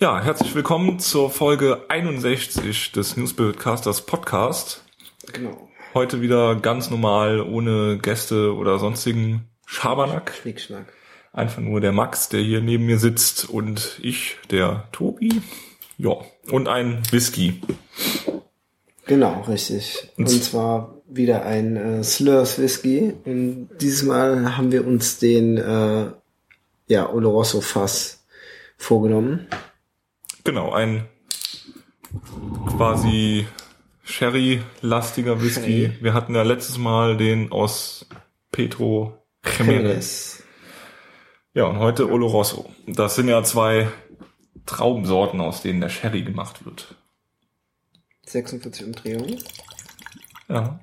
Ja, herzlich willkommen zur Folge 61 des Newsbildcasters Podcast. Genau. Heute wieder ganz normal, ohne Gäste oder sonstigen Schabernack. Schnickschnack. Einfach nur der Max, der hier neben mir sitzt und ich, der Tobi. Ja, und ein Whisky. Genau, richtig. Und zwar wieder ein äh, Slurs Whisky. Und dieses Mal haben wir uns den äh, ja, Oloroso Fass vorgenommen. Genau, ein quasi Sherry-lastiger Whisky. Sherry. Wir hatten ja letztes Mal den aus Petro. Jimenez. Ja, und heute Oloroso. Das sind ja zwei Traubensorten, aus denen der Sherry gemacht wird. 46 Umdrehungen. Ja.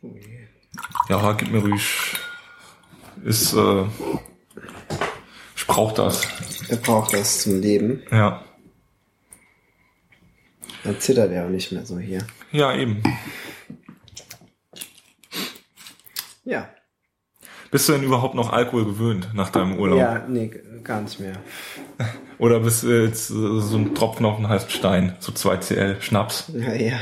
Oh je. Ja, gib mir ruhig. Ist, äh, ich brauch das. Er braucht das zum Leben. Ja. Dann zittert er auch nicht mehr so hier. Ja, eben. Ja. Bist du denn überhaupt noch Alkohol gewöhnt nach deinem Urlaub? Ja, nee, gar nicht mehr. Oder bist du jetzt äh, so ein Tropfen auf den heißen Stein? So 2CL Schnaps? Ja, ja.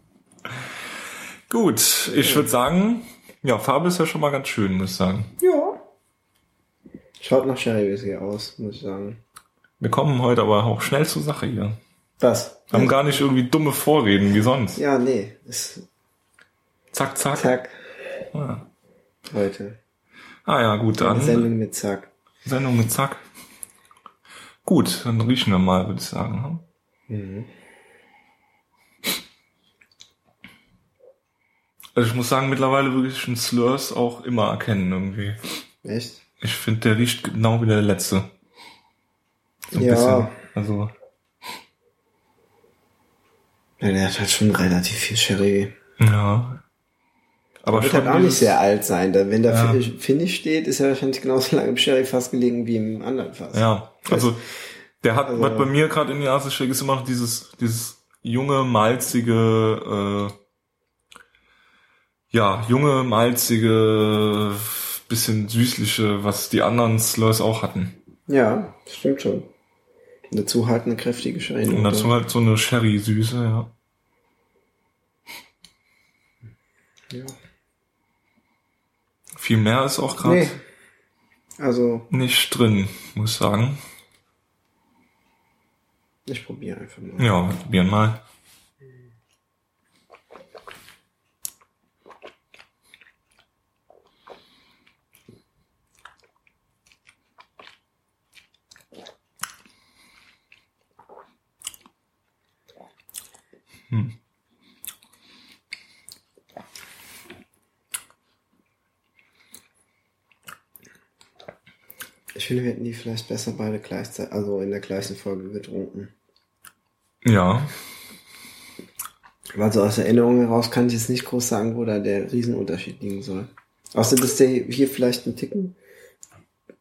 Gut, ich würde sagen, ja, Farbe ist ja schon mal ganz schön, muss ich sagen. Ja. Schaut nach Sherry Whisky aus, muss ich sagen. Wir kommen heute aber auch schnell zur Sache hier. Was? Wir haben gar nicht irgendwie dumme Vorreden wie sonst. Ja, nee. Ist Zack, zack. Zack. Ah. Heute. ah ja, gut, dann Sendung mit Zack. Sendung mit Zack. Gut, dann riechen wir mal, würde ich sagen. hm? Also ich muss sagen, mittlerweile würde ich einen Slurs auch immer erkennen irgendwie. Echt? Ich finde, der riecht genau wie der letzte. So ein Ja. bisschen. Also, Ja, der hat halt schon relativ viel Sherry. ja. Aber Wird schon halt auch nicht sehr alt sein. Da, wenn da Ja. Fin- Finish steht, ist er wahrscheinlich genauso lange im Sherry-Fass gelegen wie im anderen Fass. Ja, also der hat, Also- was bei mir gerade in die Nase schlägt, ist immer noch dieses, dieses junge, malzige, äh, ja, junge, malzige, bisschen süßliche, was die anderen Slurs auch hatten. Ja, stimmt schon. Und dazu halt eine kräftige Sherry. Und dazu halt so eine Sherry-Süße, ja. Ja. Viel mehr ist auch gerade Nee. Also, nicht drin, muss ich sagen. ich probiere einfach mal. Ja, wir probieren mal. Ich finde, wir hätten die vielleicht besser beide gleichzeitig, also in der gleichen Folge getrunken. Ja, Weil so aus Erinnerung heraus kann ich jetzt nicht groß sagen, wo da der Riesenunterschied liegen soll. Außer, dass der hier vielleicht ein Ticken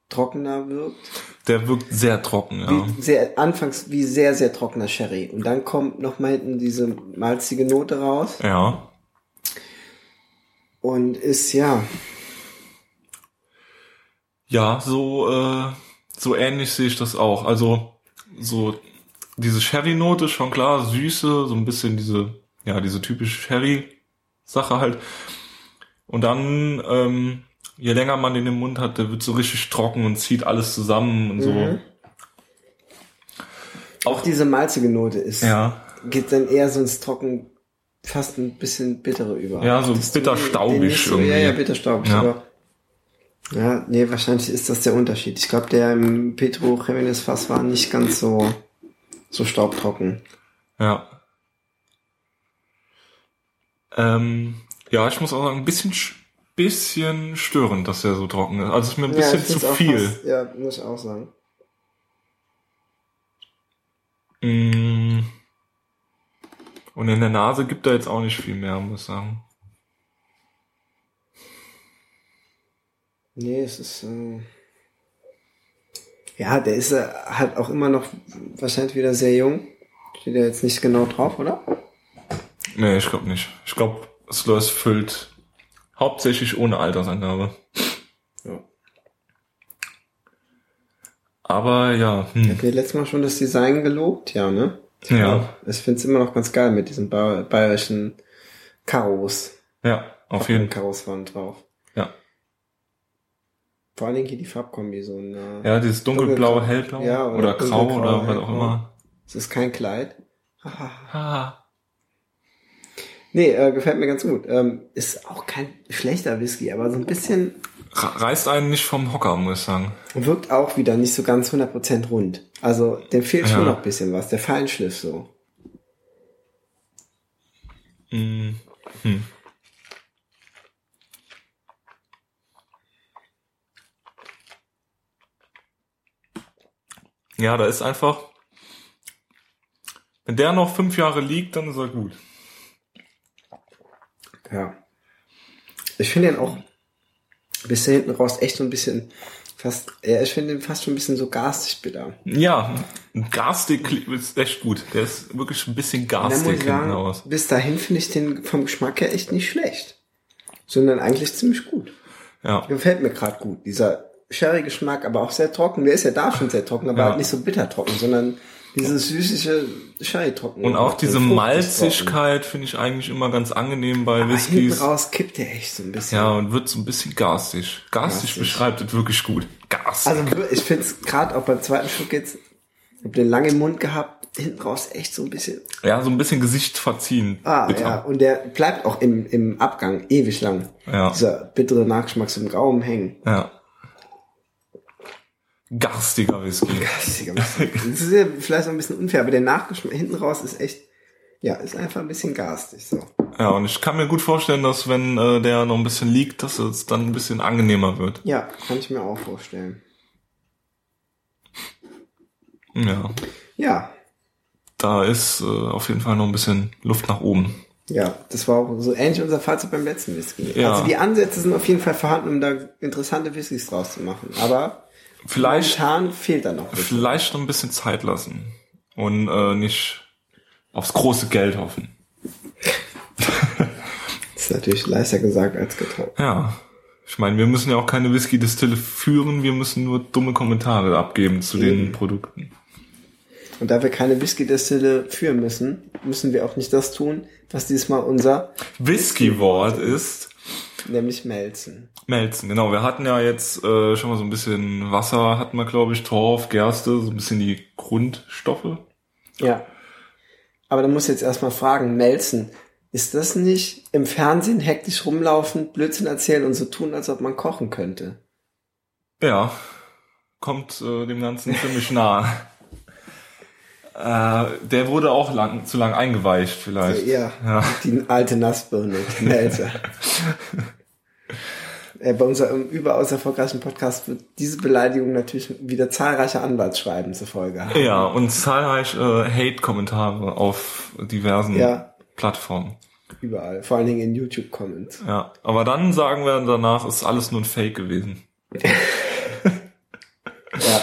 trockener wirkt. der wirkt sehr trocken, ja. Wie sehr, anfangs wie sehr, sehr trockener Sherry. Und dann kommt noch mal hinten diese malzige Note raus. Ja. Und ist, ja, Ja, so, äh, so ähnlich sehe ich das auch. Also, so, diese Sherry-Note ist schon klar, Süße, so ein bisschen diese, ja, diese typische Sherry-Sache halt. Und dann, ähm, je länger man den im Mund hat, der wird so richtig trocken und zieht alles zusammen und so. Mhm. auch diese malzige Note ist, Ja, geht dann eher so ins Trocken, fast ein bisschen bittere über. Ja, so bitterstaubig so? Ja, irgendwie. ja, bitterstaubig. Ja. Aber, ja, nee, wahrscheinlich ist das der Unterschied. Ich glaube, der im Petro Jimenez Fass war nicht ganz so, so staubtrocken. ja. Ähm, ja, ich muss auch sagen, ein bisschen, sch- bisschen störend, dass der so trocken ist. Also, es ist mir ein bisschen ich zu viel. Fast, ja, muss ich auch sagen. Mm. Und in der Nase gibt er jetzt auch nicht viel mehr, muss ich sagen. Nee, es ist, äh, ja, der ist äh, halt auch immer noch wahrscheinlich wieder sehr jung. Steht ja jetzt nicht genau drauf, oder? Nee, ich glaube nicht. Ich glaube, Slurs füllt hauptsächlich ohne Altersangabe. Ja. Aber ja, hm. Hatten wir letztes Mal schon das Design gelobt? Ja, ne? ja, Ich finde es immer noch ganz geil mit diesen ba bayerischen Karos. ja, auf jeden Fall. Karos waren drauf. Ja. Vor allen Dingen hier die Farbkombi, so ein, äh, Ja, dieses dunkelblaue, hellblau Ja, oder, oder grau oder was auch immer. es ist kein Kleid. Haha. Ah, Nee, äh, gefällt mir ganz gut. Ähm, ist auch kein schlechter Whisky, aber so ein bisschen reißt einen nicht vom Hocker, muss ich sagen. wirkt auch wieder nicht so ganz 100% rund. Also, dem fehlt schon Ja. noch ein bisschen was, der Feinschliff so. Mm, Hm. Ja, da ist einfach, wenn der noch fünf Jahre liegt, dann ist er gut. Ja. Ich finde ihn auch bis hinten raus echt so ein bisschen fast, ja, ich finde ihn fast schon ein bisschen so garstig bitter. Ja, garstig ist echt gut. Der ist wirklich ein bisschen garstig hinten raus. bis dahin finde ich den vom Geschmack her echt nicht schlecht. Sondern eigentlich ziemlich gut. Ja, Gefällt mir gerade gut. Dieser Sherry-Geschmack, aber auch sehr trocken. Der ist ja da schon sehr trocken, aber Ja. halt nicht so bitter trocken, sondern dieses süßliche Sherry-Trocken. und auch diese trocken. Malzigkeit finde ich eigentlich immer ganz angenehm bei Aber hinten Whiskys. raus kippt der echt so ein bisschen. Ja, und wird so ein bisschen garstig. Garstig Garstig. beschreibt es wirklich gut. Garstig. Also ich finde es gerade auch beim zweiten Schluck jetzt, ich hab den lange im Mund gehabt, hinten raus echt so ein bisschen. ja, so ein bisschen Gesicht verziehen. Ah, Bitter. ja. Und der bleibt auch im, im Abgang ewig lang. Ja. Dieser bittere Nachgeschmack so im Gaumen hängen. Ja. Garstiger Whisky. Gastiger Whisky. Das ist ja vielleicht auch ein bisschen unfair, aber der Nachgeschmack hinten raus ist echt, ja, ist einfach ein bisschen garstig, so. Ja, und ich kann mir gut vorstellen, dass wenn äh, der noch ein bisschen liegt, dass es dann ein bisschen angenehmer wird. Ja, kann ich mir auch vorstellen. Ja. Ja, Da ist äh, auf jeden Fall noch ein bisschen Luft nach oben. ja, das war auch so ähnlich unser Fazit beim letzten Whisky. Ja. Also die Ansätze sind auf jeden Fall vorhanden, um da interessante Whiskys draus zu machen. Aber Vielleicht, momentan fehlt da noch ein bisschen. vielleicht noch ein bisschen Zeit lassen. Und äh, nicht aufs große Geld hoffen. Das ist natürlich leichter gesagt als getan. Ja. Ich meine, wir müssen ja auch keine Whisky-Distille führen, wir müssen nur dumme Kommentare abgeben zu den Eben. Produkten. Und da wir keine Whisky-Destille führen müssen, müssen wir auch nicht das tun, was diesmal unser, Whisky-Wort ist nämlich Melzen. Melzen, genau. Wir hatten ja jetzt äh, schon mal so ein bisschen Wasser, hatten wir, glaube ich, Torf, Gerste, so ein bisschen die Grundstoffe. Ja. Aber da muss jetzt erstmal fragen, Melzen, ist das nicht im Fernsehen hektisch rumlaufen, Blödsinn erzählen und so tun, als ob man kochen könnte? Ja, kommt äh, dem Ganzen ziemlich nah. Äh, der wurde auch lang, zu lang eingeweicht vielleicht. Ja, Ja. die alte Nassbirne, die Melzer. Äh, Bei unserem überaus erfolgreichen Podcast wird diese Beleidigung natürlich wieder zahlreiche Anwaltsschreiben zur Folge haben. Ja, und zahlreiche äh, Hate-Kommentare auf diversen Ja. Plattformen. Überall, vor allen Dingen in YouTube-Comments. Ja, aber dann sagen wir danach, ist alles nur ein Fake gewesen. Ja,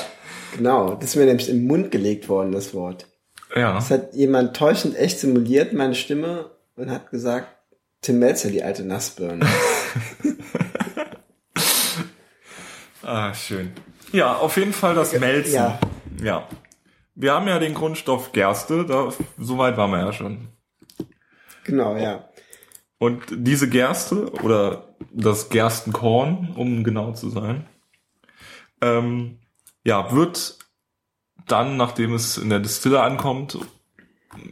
genau. Das ist mir nämlich im Mund gelegt worden, das Wort. Ja, Das hat jemand täuschend echt simuliert, meine Stimme, und hat gesagt, Tim Melzer, die alte Nassbirne. ah, schön. Ja, auf jeden Fall das Melzen. ja. ja. Wir haben ja den Grundstoff Gerste, da, soweit waren wir ja schon. genau, ja. Und diese Gerste oder das Gerstenkorn, um genau zu sein, ähm, ja, wird dann, nachdem es in der Distille ankommt,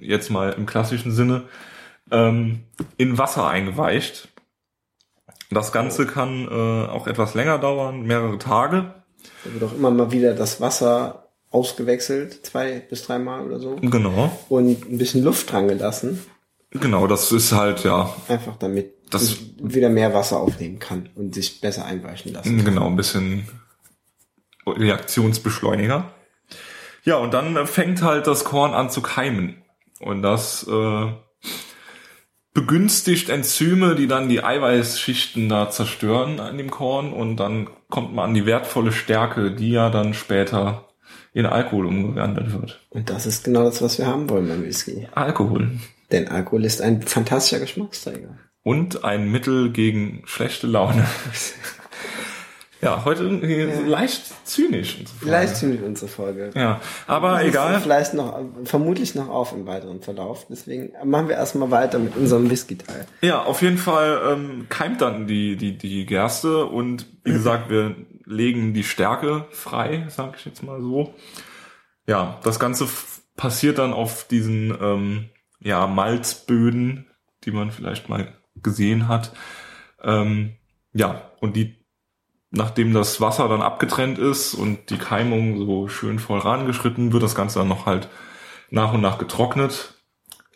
jetzt mal im klassischen Sinne, ähm, in Wasser eingeweicht. Das Ganze kann äh, auch etwas länger dauern, mehrere Tage. Da wird auch immer mal wieder das Wasser ausgewechselt, zwei bis dreimal oder so. Genau, Und ein bisschen Luft dran gelassen, genau, das ist halt ja, einfach damit Das- es wieder mehr Wasser aufnehmen kann und sich besser einweichen lassen. Genau, ein bisschen Reaktionsbeschleuniger. Ja, und dann äh, fängt halt das Korn an zu keimen. Und das äh, begünstigt Enzyme, die dann die Eiweißschichten da zerstören an dem Korn. Und dann kommt man an die wertvolle Stärke, die ja dann später in Alkohol umgewandelt wird. Und das ist genau das, was wir haben wollen beim Whisky. Alkohol. Denn Alkohol ist ein fantastischer Geschmacksträger. Und ein Mittel gegen schlechte Laune. Ja, heute irgendwie so leicht zynisch. unsere Folge. Leicht ziemlich unsere Folge. Ja, aber egal. Vielleicht noch, vermutlich noch auf im weiteren Verlauf. Deswegen machen wir erstmal weiter mit unserem Whisky-Teil. Ja, auf jeden Fall ähm, keimt dann die, die, die Gerste und wie gesagt, wir legen die Stärke frei, sage ich jetzt mal so. Ja, das Ganze passiert dann auf diesen ähm, ja, Malzböden, die man vielleicht mal gesehen hat. Ähm, ja, und die, nachdem das Wasser dann abgetrennt ist und die Keimung so schön voll rangeschritten, wird das Ganze dann noch halt nach und nach getrocknet.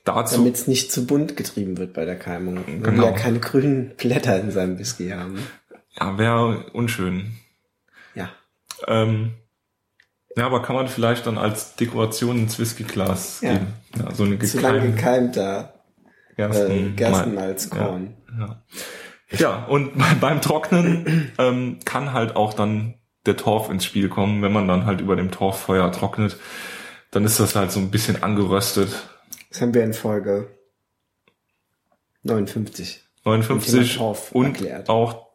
Dazu Damit es nicht zu bunt getrieben wird bei der Keimung. Man will Genau. ja keine grünen Blätter in seinem Whisky haben. Ja, wäre unschön. Ja. Ähm, ja, aber kann man vielleicht dann als Dekoration ins Whiskyglas Ja. geben. Ja, so eine Zu lange gekeimte gekeimter äh, Gersten Gerstenmalzkorn. Ja. ja, und beim Trocknen ähm, kann halt auch dann der Torf ins Spiel kommen, wenn man dann halt über dem Torffeuer trocknet. Dann ist das halt so ein bisschen angeröstet. Das haben wir in Folge 59. 59 Torf und erklärt. auch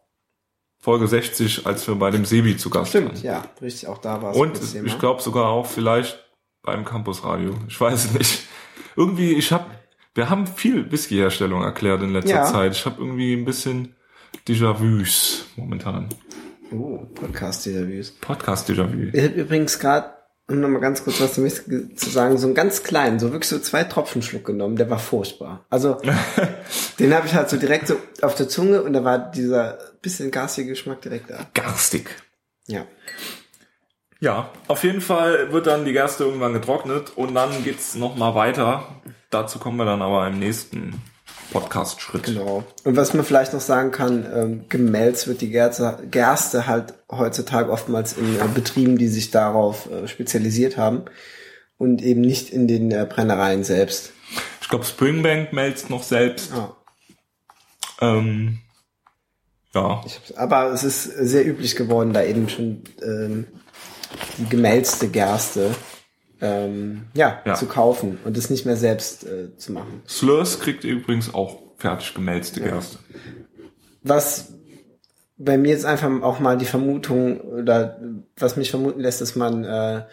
Folge 60, als wir bei dem Sebi zu Gast Stimmt, waren. ja, richtig, auch da war es Und ich glaube sogar auch vielleicht beim Campusradio. Ich weiß es nicht. Irgendwie, ich habe, wir haben viel Whisky-Herstellung erklärt in letzter Ja. Zeit. Ich habe irgendwie ein bisschen Déjà-vus momentan. Oh, Podcast-Interviews. Podcast-Déjà-vu. Ich habe übrigens gerade, um nochmal ganz kurz was zu sagen, so einen ganz kleinen, so wirklich so zwei Tropfen Schluck genommen, der war furchtbar. Also, den habe ich halt so direkt so auf der Zunge und da war dieser bisschen garstige Geschmack direkt da. Garstig. Ja. Ja, auf jeden Fall wird dann die Gerste irgendwann getrocknet und dann geht's noch mal weiter. Dazu kommen wir dann aber im nächsten Podcast-Schritt. Genau. Und was man vielleicht noch sagen kann, ähm, gemälzt wird die Gerste, Gerste halt heutzutage oftmals in äh, Betrieben, die sich darauf äh, spezialisiert haben und eben nicht in den äh, Brennereien selbst. Ich glaube, Springbank meldet noch selbst. Ja. Ähm, ja, aber es ist sehr üblich geworden, da eben schon ähm, die gemälzte Gerste ähm, ja, Ja. zu kaufen und es nicht mehr selbst äh, zu machen. Slurs kriegt übrigens auch fertig gemälzte Gerste. Was bei mir jetzt einfach auch mal die Vermutung oder was mich vermuten lässt, dass man äh,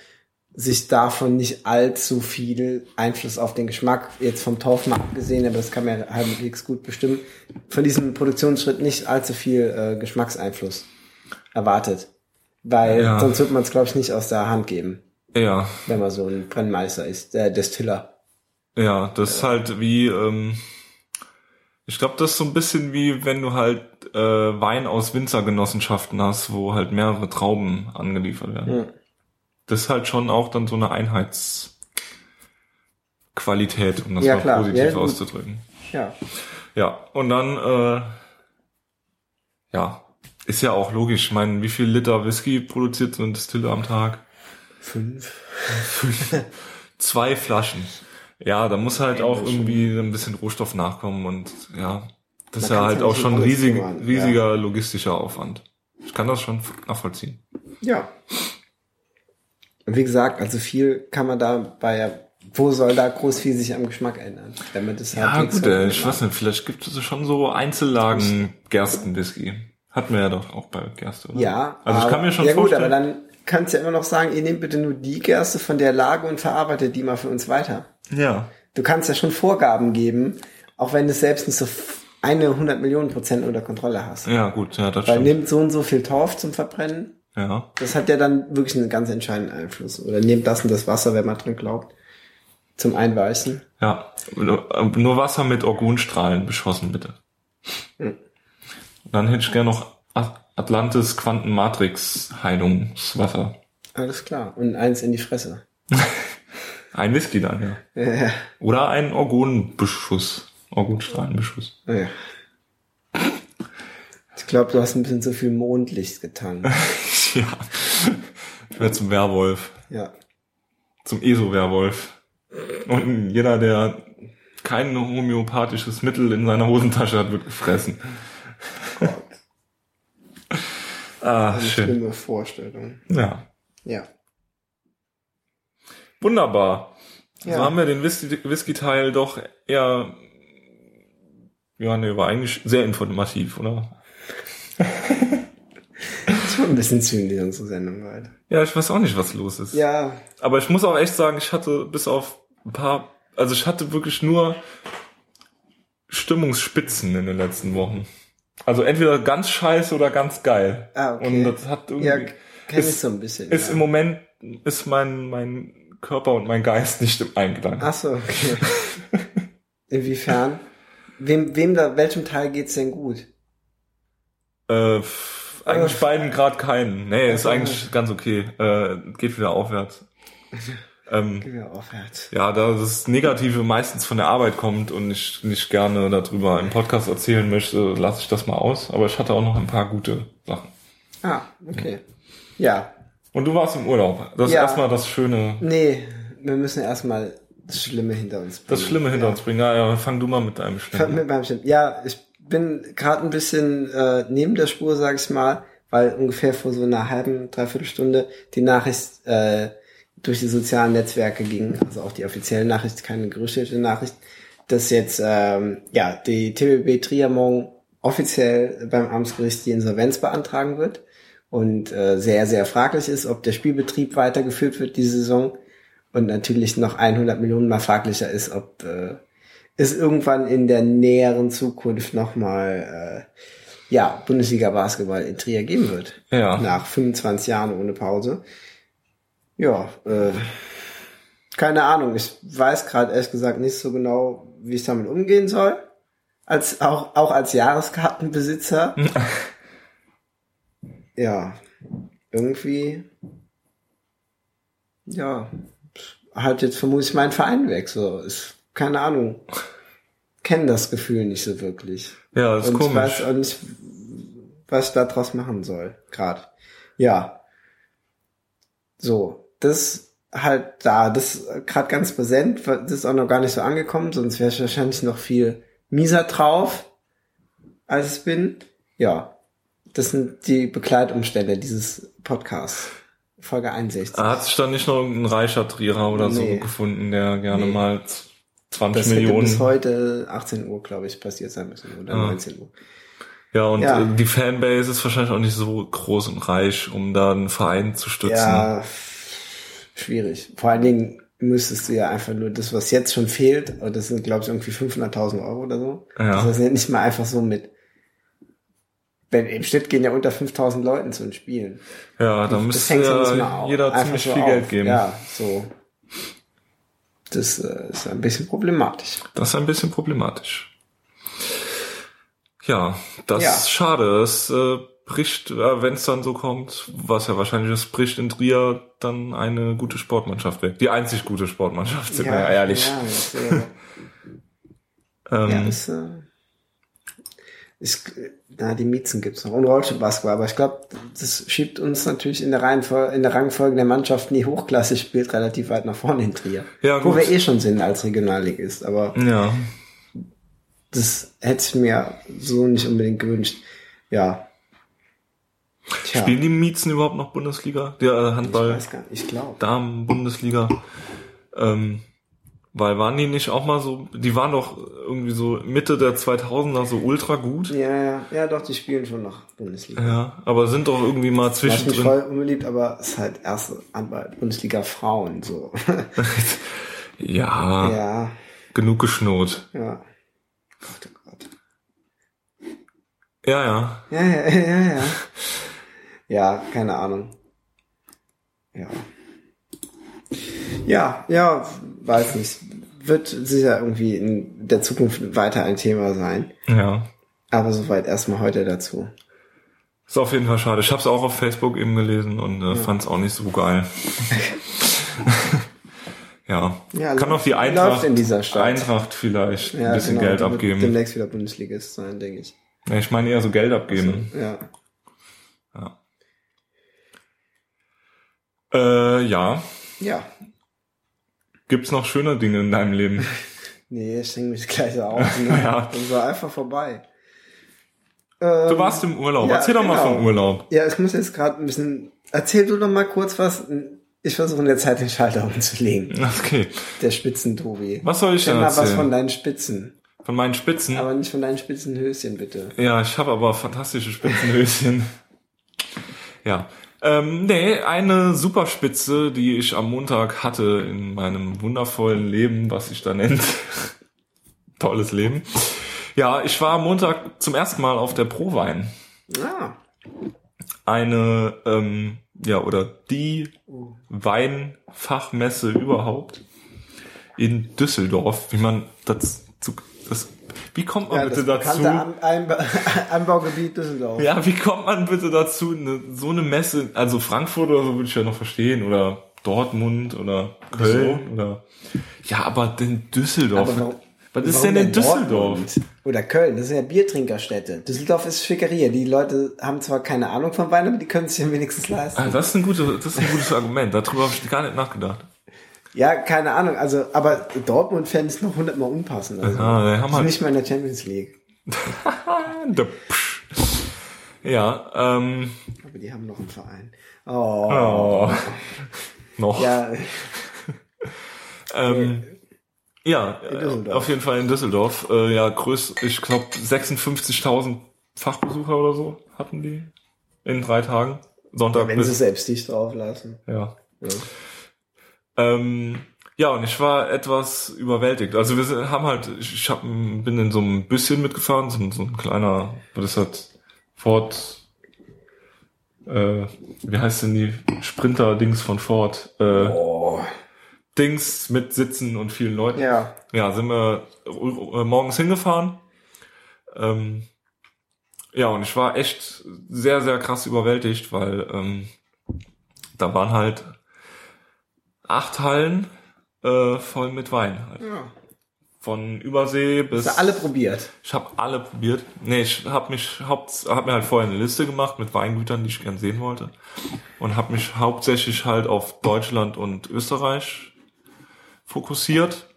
sich davon nicht allzu viel Einfluss auf den Geschmack, jetzt vom Torf mal abgesehen, aber das kann man ja halbwegs gut bestimmen, von diesem Produktionsschritt nicht allzu viel äh, Geschmackseinfluss erwartet. Weil Ja. sonst wird man es, glaube ich, nicht aus der Hand geben, Ja, wenn man so ein Brennmeister ist, der Destiller. ja, das ist halt wie, ähm, ich glaube, das ist so ein bisschen wie, wenn du halt äh, Wein aus Winzergenossenschaften hast, wo halt mehrere Trauben angeliefert werden. Ja. Das ist halt schon auch dann so eine Einheitsqualität, um das Ja, mal klar. positiv Ja, auszudrücken. Ja. Ja, und dann, äh, ja, ist ja auch logisch. Ich meine, wie viel Liter Whisky produziert so ein Distiller am Tag? Fünf. Zwei Flaschen. Ja, da muss halt auch irgendwie ein bisschen Rohstoff nachkommen und ja, das ist Man ja kann's halt ja auch schon riesig, kümmern, ja. riesiger logistischer Aufwand. Ich kann das schon nachvollziehen. Ja. Und wie gesagt, also viel kann man da bei, wo soll da groß viel sich am Geschmack ändern? Wenn man das Ja, gut, ey, hochmacht. ich weiß nicht, vielleicht gibt es schon so Einzellagen Gerstenwhisky. Hatten wir ja doch auch bei Gerste, oder? Ja, Also ich aber- kann mir schon ja gut, vorstellen. aber dann kannst du ja immer noch sagen, ihr nehmt bitte nur die Gerste von der Lage und verarbeitet die mal für uns weiter. ja. Du kannst ja schon Vorgaben geben, auch wenn du selbst nicht so eine 100 Millionen Prozent unter Kontrolle hast. Ja, gut, ja, das Weil stimmt. nimmt so und so viel Torf zum Verbrennen, Ja. das hat ja dann wirklich einen ganz entscheidenden Einfluss. Oder nehmt das und das Wasser, wenn man drin glaubt, zum Einweißen. Ja, nur nur Wasser mit Orgonstrahlen beschossen, bitte. Hm. Dann hätte ich gerne noch Atlantis Quantenmatrix Heilungswasser. Alles klar. Und eins in die Fresse. Ein Whisky dann, ja. Ja. Oder ein Orgonbeschuss. Orgonstrahlenbeschuss. ja. Ich glaube, du hast ein bisschen zu viel Mondlicht getankt. ja. Ich werde zum Werwolf. Ja. Zum ESO-Werwolf. Und jeder, der kein homöopathisches Mittel in seiner Hosentasche hat, wird gefressen. Ah, Eine schön. schlimme Vorstellung. Ja. Ja. Wunderbar. Ja. So haben wir den Whisky- Whisky-Teil doch eher, ja, nee, war eigentlich sehr informativ, oder? Schon ein bisschen zynisch unsere Sendung heute. Ja, ich weiß auch nicht, was los ist. Ja, Aber ich muss auch echt sagen, ich hatte bis auf ein paar, also ich hatte wirklich nur Stimmungsspitzen in den letzten Wochen. Also entweder ganz scheiße oder ganz geil. Ah, okay. Und das hat irgendwie, ja, kenne ich ist, so ein bisschen. ist ja. im Moment, ist mein, mein Körper und mein Geist nicht im Einklang. Ach so, okay. Inwiefern? Wem, wem da, welchem Teil geht's denn gut? Äh, eigentlich Äh, beiden gerade keinen. Nee, ist eigentlich ganz okay. Äh, geht wieder aufwärts. ähm, ja, da das Negative meistens von der Arbeit kommt und ich nicht gerne darüber im Podcast erzählen möchte, lasse ich das mal aus. Aber ich hatte auch noch ein paar gute Sachen. Ah, okay. Ja, Und du warst im Urlaub. Das ist Ja. erstmal das Schöne, nee, wir müssen erstmal das Schlimme hinter uns bringen. das Schlimme hinter ja. uns bringen. Ja, ja, fang du mal mit deinem Fang Schlimm. Mit meinem Schlimm. Ja, ich bin gerade ein bisschen äh, neben der Spur, sag ich mal, weil ungefähr vor so einer halben, dreiviertel Stunde die Nachricht äh, durch die sozialen Netzwerke ging, also auch die offizielle Nachricht, keine gerüchtete Nachricht, dass jetzt ähm, ja die TBB Trier morgen offiziell beim Amtsgericht die Insolvenz beantragen wird und äh, sehr, sehr fraglich ist, ob der Spielbetrieb weitergeführt wird diese Saison und natürlich noch 100 Millionen mal fraglicher ist, ob äh, es irgendwann in der näheren Zukunft nochmal äh, ja, Bundesliga Basketball in Trier geben wird. Ja. Nach 25 Jahren ohne Pause. Ja, äh, keine Ahnung. Ich weiß gerade ehrlich gesagt nicht so genau, wie ich damit umgehen soll. Als auch, auch als Jahreskartenbesitzer. ja, irgendwie, ja, halt jetzt vermutlich mein Verein weg. So, ist, keine Ahnung. Kenne das Gefühl nicht so wirklich. Ja, das ist Und ich komisch. weiß auch nicht, was ich daraus machen soll, gerade. Ja. So, das halt da, das gerade ganz präsent, das ist auch noch gar nicht so angekommen, sonst wäre ich wahrscheinlich noch viel mieser drauf, als ich bin. Ja, das sind die Begleitumstände dieses Podcasts. Folge 61. Hat sich da nicht noch ein reicher Trierer oder Nee. so gefunden, der gerne Nee. mal z- 20 das hätte Millionen. bis heute 18 Uhr, glaube ich, passiert sein müssen. Oder Ah. 19 Uhr. Ja, und Ja. äh, die Fanbase ist wahrscheinlich auch nicht so groß und reich, um da einen Verein zu stützen. Ja, schwierig. Vor allen Dingen müsstest du ja einfach nur das, was jetzt schon fehlt, und das sind, glaube ich, irgendwie 500.000 Euro oder so. Ja. Das ist ja nicht mal einfach so mit, wenn im Schnitt gehen ja unter 5.000 Leuten zu den Spielen. Ja, da müsste ja auf. jeder ziemlich so viel auf. Geld geben. Ja, so. Das äh, ist ein bisschen problematisch. Das ist ein bisschen problematisch. Ja, das Ja. ist schade. Es äh, bricht, äh, wenn es dann so kommt, was ja wahrscheinlich ist, bricht in Trier dann eine gute Sportmannschaft weg. Die einzig gute Sportmannschaft, sind wir ja ehrlich. Ja, das, äh, ähm, ja, das, äh, ist, na, die Miezen gibt's noch und Rollstuhlbasketball, aber ich glaube, das schiebt uns natürlich in der Reihenfolge, in der Rangfolge der Mannschaften, die hochklassig spielt, relativ weit nach vorne in Trier. Ja, Wo gut. wir eh schon sind als Regionalligist, aber ja. das hätte ich mir so nicht unbedingt gewünscht. Ja. Tja, Spielen die Miezen überhaupt noch Bundesliga? Der äh, ich Handball, weiß gar nicht, ich glaube. Damen-Bundesliga. Ähm, weil waren die nicht auch mal so, die waren doch irgendwie so Mitte der 2000er so ultra gut. Ja, ja, ja, doch, die spielen schon noch Bundesliga. Ja, aber sind doch irgendwie mal zwischendrin. voll unbeliebt, aber es ist halt erste Handball, Bundesliga Frauen, so. Ja, ja, genug geschnurrt. ja. Gott, oh Gott. Ja, ja. Ja, ja, ja, ja. Ja, keine Ahnung. Ja. Ja, ja, weiß nicht. Wird sicher irgendwie in der Zukunft weiter ein Thema sein. Ja. Aber soweit erstmal heute dazu. Ist auf jeden Fall schade. Ich habe es auch auf Facebook eben gelesen und äh, fand es auch nicht so geil. ja. Ja, Kann auch die Eintracht, in dieser Stadt. Eintracht vielleicht Ja, ein bisschen genau, Geld abgeben. Demnächst wieder Bundesligist sein, denke ich. Ja, ich meine eher so Geld abgeben. Ja. Ja. Äh, ja. Ja. Gibt's noch schöne Dinge in deinem Leben? Nee, ich hänge mich gleich so auf. Ne? Ja. Und so einfach vorbei. Du Ähm, warst im Urlaub. ja, Erzähl doch mal genau. vom Urlaub. Ja, ich muss jetzt gerade ein bisschen. Erzähl du doch mal kurz was. Ich versuche in der Zeit den Schalter umzulegen. Okay. Der Spitzen-Tobi. Was soll ich Erzähl denn mal was erzählen? von deinen Spitzen. Von meinen Spitzen? Aber nicht von deinen Spitzenhöschen, bitte. Ja, ich habe aber fantastische Spitzenhöschen. Ja. Ähm, nee, eine Superspitze, die ich am Montag hatte in meinem wundervollen Leben, was sich da nennt. Tolles Leben. Ja, ich war am Montag zum ersten Mal auf der Prowein. Ah. Eine, ähm, ja, oder die Weinfachmesse überhaupt in Düsseldorf, wie man das, zu, das wie kommt man Ja, bitte das dazu? An Anba Anbaugebiet Düsseldorf. Ja, wie kommt man bitte dazu, eine, so eine Messe, also Frankfurt oder so würde ich ja noch verstehen, oder Dortmund oder Köln oder ja, aber denn Düsseldorf. Aber warum- Was ist denn in Düsseldorf? Dortmund? Oder Köln, das sind ja Biertrinkerstädte. Düsseldorf ist Schickeria. Die Leute haben zwar keine Ahnung von Wein, aber die können es sich ja wenigstens leisten. Ah, das ist ein gutes, das ist ein gutes Argument. Darüber habe ich gar nicht nachgedacht. Ja, keine Ahnung. Also, aber Dortmund-Fans noch hundertmal unpassend. Also, Ah, wir haben halt nicht mal in der Champions League. Ja, ähm, Aber die haben noch einen Verein. Oh. oh, noch. Ja, Ähm, ja, auf jeden Fall in Düsseldorf. Äh, ja, größt, ich glaube 56.000 Fachbesucher oder so hatten die in drei Tagen. Sonntag wenn sie selbst dich drauf lassen. ja. Ja. Ähm, ja, und ich war etwas überwältigt. Also wir haben halt, ich, hab, bin in so einem Büsschen mitgefahren, so, ein- so ein kleiner, das, Ford, äh, wie heißt denn die Sprinter-Dings von Ford? Äh, Oh. Dings mit Sitzen und vielen Leuten. Ja. Ja, sind wir äh, morgens hingefahren. Ähm, ja, und ich war echt sehr, sehr krass überwältigt, weil ähm, da waren halt acht Hallen äh, voll mit Wein. Halt. ja. Von Übersee bis... Hast du alle probiert? Ich habe alle probiert. Nee, ich habe mich haupt, hab mir halt vorher eine Liste gemacht mit Weingütern, die ich gern sehen wollte. Und habe mich hauptsächlich halt auf Deutschland und Österreich fokussiert.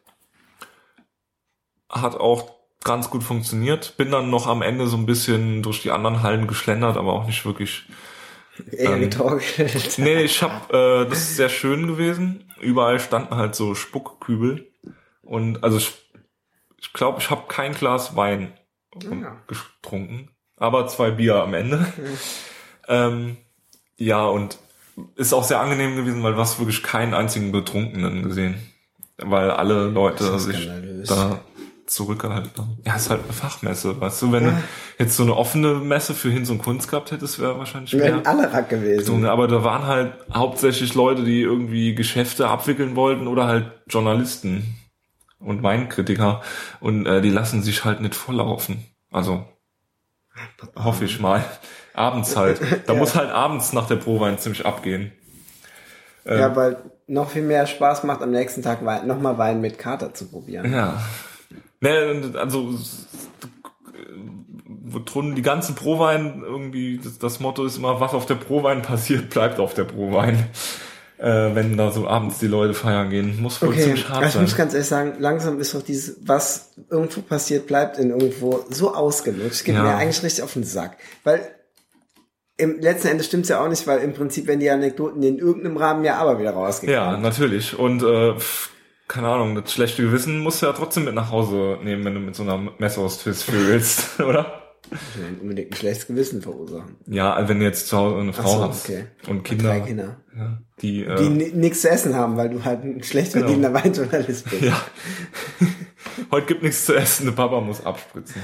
Hat auch ganz gut funktioniert. Bin dann noch am Ende so ein bisschen durch die anderen Hallen geschlendert, aber auch nicht wirklich. Eher Ähm, getorkelt. Nee, ich hab, äh, das ist sehr schön gewesen. Überall standen halt so Spuckkübel. Und also ich, ich glaube, ich habe kein Glas Wein Ja. getrunken, aber zwei Bier am Ende. ähm, ja, und ist auch sehr angenehm gewesen, weil du hast wirklich keinen einzigen Betrunkenen gesehen. Weil alle Leute sich da zurückgehalten. Ja, ist halt eine Fachmesse, weißt du, wenn du jetzt so eine offene Messe für Hinz und Kunst gehabt hättest, wäre wahrscheinlich mehr. wären alle Rack gewesen. Betrunken. Aber da waren halt hauptsächlich Leute, die irgendwie Geschäfte abwickeln wollten oder halt Journalisten und Weinkritiker und äh, die lassen sich halt nicht volllaufen. Also hoffe ich mal. Abends halt. Da Ja. muss halt abends nach der Prowein ziemlich abgehen. Ähm, Ja, weil noch viel mehr Spaß macht, am nächsten Tag Wein, nochmal Wein mit Kater zu probieren. Ja. Ne, also die ganzen Prowein irgendwie, das, das Motto ist immer, was auf der Prowein passiert, bleibt auf der Prowein. Äh, wenn da so abends die Leute feiern gehen. Muss wohl Okay, ziemlich hart aber ich sein. muss ganz ehrlich sagen, langsam ist doch dieses, was irgendwo passiert, bleibt in irgendwo so ausgelutscht. Geht Ja. mir eigentlich richtig auf den Sack. Weil im letzten Endes stimmt's ja auch nicht, weil im Prinzip werden die Anekdoten in irgendeinem Rahmen ja aber wieder rausgekommen. Ja, natürlich. Und äh, keine Ahnung, das schlechte Gewissen musst du ja trotzdem mit nach Hause nehmen, wenn du mit so einer Messe aus Twist vögelst, oder? Ich will unbedingt ein schlechtes Gewissen verursachen. Ja, wenn du jetzt zu Hause eine Frau so, hast okay. und Kinder, Drei Kinder. Ja, die, äh, Die ni- nichts zu essen haben, weil du halt ein schlecht Genau. verdienender Weinjournalist bist. ja. Heute gibt nichts zu essen, der Papa muss abspritzen.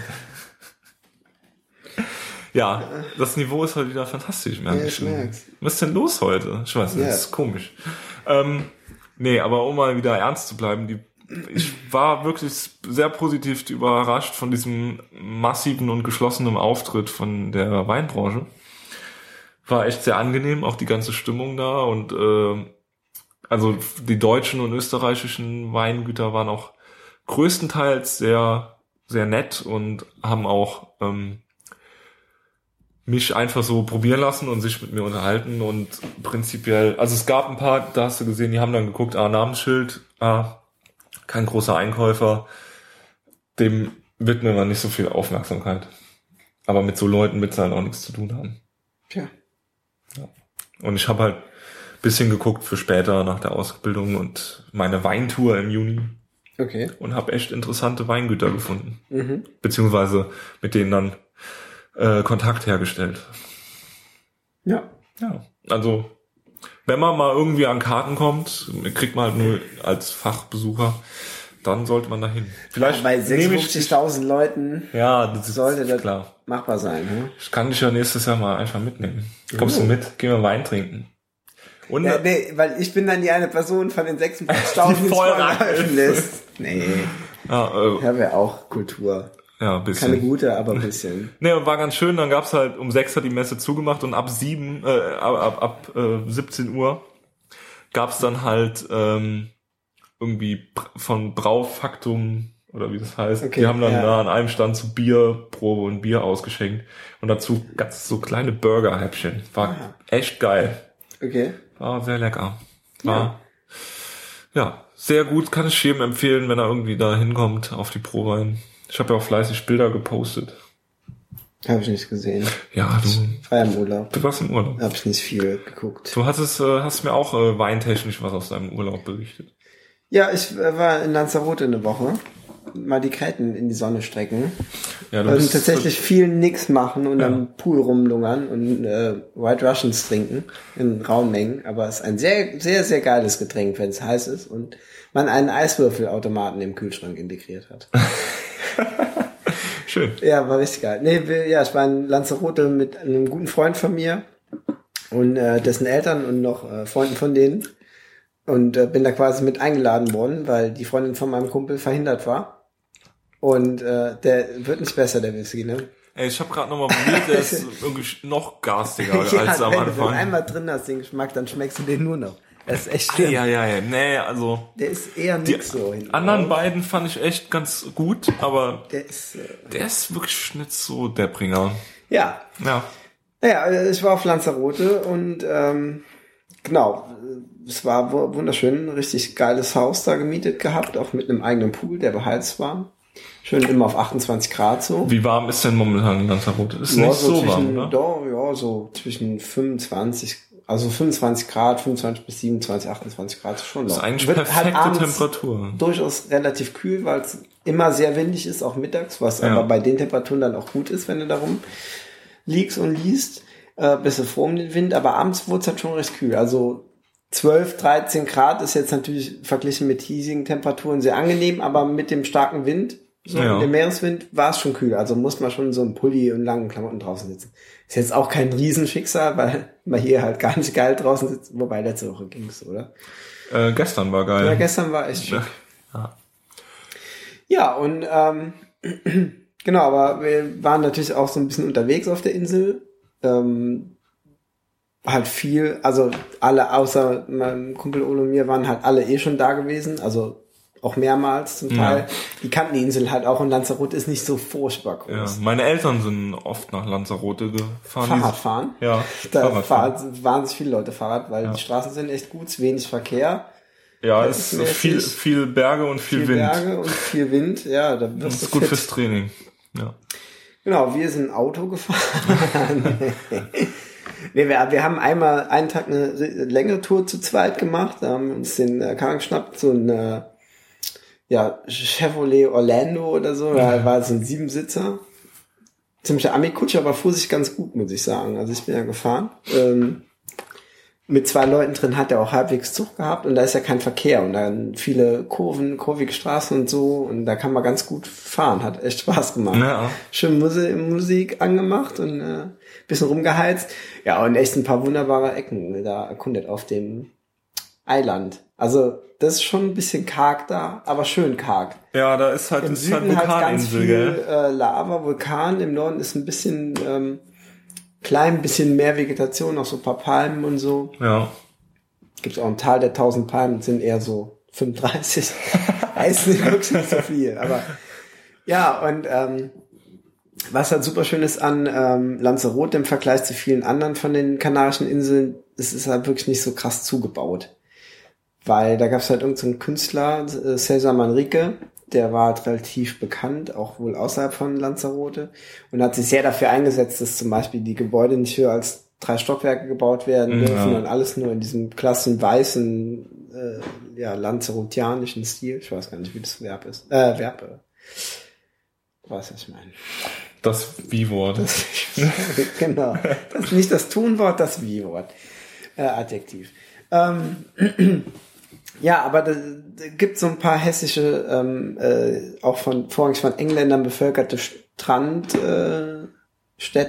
Ja, das Niveau ist heute wieder fantastisch, merke Ja, ich schon. Was ist denn los heute? Ich weiß nicht, Ja. das ist komisch. Ähm, nee, aber um mal wieder ernst zu bleiben, die, ich war wirklich sehr positiv überrascht von diesem massiven und geschlossenen Auftritt von der Weinbranche. War echt sehr angenehm, auch die ganze Stimmung da und äh, also die deutschen und österreichischen Weingüter waren auch größtenteils sehr, sehr nett und haben auch ähm, mich einfach so probieren lassen und sich mit mir unterhalten und prinzipiell, also es gab ein paar, da hast du gesehen, die haben dann geguckt, ah, Namensschild, ah, kein großer Einkäufer, dem widmen wir nicht so viel Aufmerksamkeit. Aber mit so Leuten wird es halt auch nichts zu tun haben. Tja. Und ich habe halt bisschen geguckt für später nach der Ausbildung und meine Weintour im Juni Okay. und habe echt interessante Weingüter gefunden. Mhm. Beziehungsweise mit denen dann äh, Kontakt hergestellt. Ja. Ja, also wenn man mal irgendwie an Karten kommt, kriegt man halt nur als Fachbesucher, dann sollte man dahin. Vielleicht bei nehme ich- 56.000 Leuten Ja, das ist sollte das klar. machbar sein. Hm? Ich kann dich ja nächstes Jahr mal einfach mitnehmen. Kommst du mit? Gehen wir Wein trinken. Und Ja, nee, weil ich bin dann die eine Person von den 56.000, Die voll laufen lässt. Nee, ja, äh, haben wir auch Kultur. Ja, ein bisschen. Keine gute, aber ein bisschen. Nee, und war ganz schön, dann gab's halt um 6 hat die Messe zugemacht und ab 7, äh, ab, ab, äh, 17 Uhr gab's dann halt ähm, irgendwie von Braufaktum oder wie das heißt. Okay, die haben dann ja. da an einem Stand so Bierprobe und Bier ausgeschenkt und dazu ganz so kleine Burger-Häppchen. War Aha. echt geil. Okay. War sehr lecker. War, ja. sehr gut, kann ich jedem empfehlen, wenn er irgendwie da hinkommt auf die Prowein. Ich habe ja auch fleißig Bilder gepostet. Habe ich nicht gesehen. Ja, du, War ja im Urlaub. du warst im Urlaub. Habe ich nicht viel geguckt. Du hattest, äh, hast mir auch äh, weintechnisch was aus deinem Urlaub berichtet. Ja, ich äh, war in Lanzarote eine Woche. Mal die Gräten in die Sonne strecken. Ja, du bist, tatsächlich viel nix machen und Ja. am Pool rumlungern und äh, White Russians trinken in rauen Mengen. Aber es ist ein sehr, sehr, sehr geiles Getränk, wenn es heiß ist und man einen Eiswürfelautomaten im Kühlschrank integriert hat. schön. Ja, war richtig geil. Nee, wir, ja, ich war in Lanzarote mit einem guten Freund von mir und äh, dessen Eltern und noch äh, Freunden von denen. Und äh, bin da quasi mit eingeladen worden, weil die Freundin von meinem Kumpel verhindert war. Und äh, der wird nicht besser, der Whisky, ne? Ey, ich habe gerade nochmal probiert, der ist irgendwie noch garstiger als am wenn du den Anfang. einmal drin hast, den Geschmack, dann schmeckst du den nur noch. Das ist echt schlimm. Ja, ja, ja. Nee, also Der ist eher die nix so hinten anderen beiden fand ich echt ganz gut, aber Der ist, äh, der ist wirklich nicht so der Bringer. ja. Ja. Naja, also ich war auf Lanzarote und ähm, genau, es war wu- wunderschön, richtig geiles Haus da gemietet gehabt, auch mit einem eigenen Pool, der beheizt war. Schön immer auf 28 Grad so. Wie warm ist denn momentan Lanzarote? Ist Ja, nicht so, warm, zwischen, ne? doch, ja, so zwischen 25, also 25 Grad, 25 bis 27, 28 Grad ist schon Das ist eigentlich Wird perfekte abends Temperatur. Durchaus relativ kühl, weil es immer sehr windig ist, auch mittags, was Ja. aber bei den Temperaturen dann auch gut ist, wenn du darum liegst und liest. Äh, du froh um den Wind, aber abends wurde es halt schon recht kühl. Also 12, 13 Grad ist jetzt natürlich verglichen mit hiesigen Temperaturen sehr angenehm, aber mit dem starken Wind, so Ja. dem Meereswind, war es schon kühl. Also muss man schon so im Pulli und langen Klamotten draußen sitzen. Ist jetzt auch kein Riesenschicksal, weil man hier halt gar nicht geil draußen sitzt. Wobei letzte Woche ging's, oder? Äh, gestern war geil. Ja, gestern war echt schick. Ja. Ja, und ähm, genau, aber wir waren natürlich auch so ein bisschen unterwegs auf der Insel. Ähm, halt viel, also alle außer meinem Kumpel Ole und mir waren halt alle eh schon da gewesen, also auch mehrmals zum Teil. Die kannten die Insel halt auch und Lanzarote ist nicht so furchtbar Ja, groß. meine Eltern sind oft nach Lanzarote gefahren. Fahrradfahren. Ja, Da fahren wahnsinnig viele Leute Fahrrad, weil die Straßen sind echt gut, wenig Verkehr, Ja, es ist viel, viel Berge und viel, viel Wind. Berge und viel Wind. Ja, da Das ist gut fit. fürs Training. Ja. Genau, wir sind Auto gefahren. nee, wir, wir haben einmal einen Tag eine längere Tour zu zweit gemacht, da haben wir uns den äh, Karren geschnappt, so ein äh, ja, Chevrolet Orlando oder so, da war so ein Siebensitzer. Ziemlicher Ami-Kutscher, aber fuhr sich ganz gut, muss ich sagen. Also ich bin ja gefahren. Ähm, mit zwei Leuten drin hat er auch halbwegs Zug gehabt und da ist ja kein Verkehr und dann viele Kurven, kurvige Straßen und so und da kann man ganz gut fahren, hat echt Spaß gemacht. Ja. Schön Musik, Musik angemacht und äh, bisschen rumgeheizt. Ja, und echt ein paar wunderbare Ecken da erkundet auf dem Eiland. Also das ist schon ein bisschen karg da, aber schön karg. Ja, da ist halt, Im ist halt Süden halt ganz Vulkaninsel, viel äh, Lava, Vulkan. Im Norden ist ein bisschen ähm, klein, bisschen mehr Vegetation, noch so ein paar Palmen und so. Ja. Gibt auch ein Tal der 1000 Palmen, sind eher so 35. da ist nicht wirklich nicht so viel. Aber ja, und ähm, was halt super schön ist an ähm, Lanzarote im Vergleich zu vielen anderen von den Kanarischen Inseln, es ist halt wirklich nicht so krass zugebaut. Weil da gab es halt irgendeinen so Künstler, äh, Cesar Manrique, der war halt relativ bekannt, auch wohl außerhalb von Lanzarote, und hat sich sehr dafür eingesetzt, dass zum Beispiel die Gebäude nicht höher als drei Stockwerke gebaut werden Ja. dürfen und alles nur in diesem klassen weißen, äh, ja, lanzarotianischen Stil. Ich weiß gar nicht, wie das Verb ist. Äh, Verb. äh. Weißt, was ich meine. Das Wie-Wort. genau. Das ist nicht das Tunwort, das Wie-Wort. Äh, Adjektiv. Ähm, ja, aber da, da gibt so ein paar hessische, ähm, äh, auch von vorrangig von Engländern bevölkerte Strandstädte,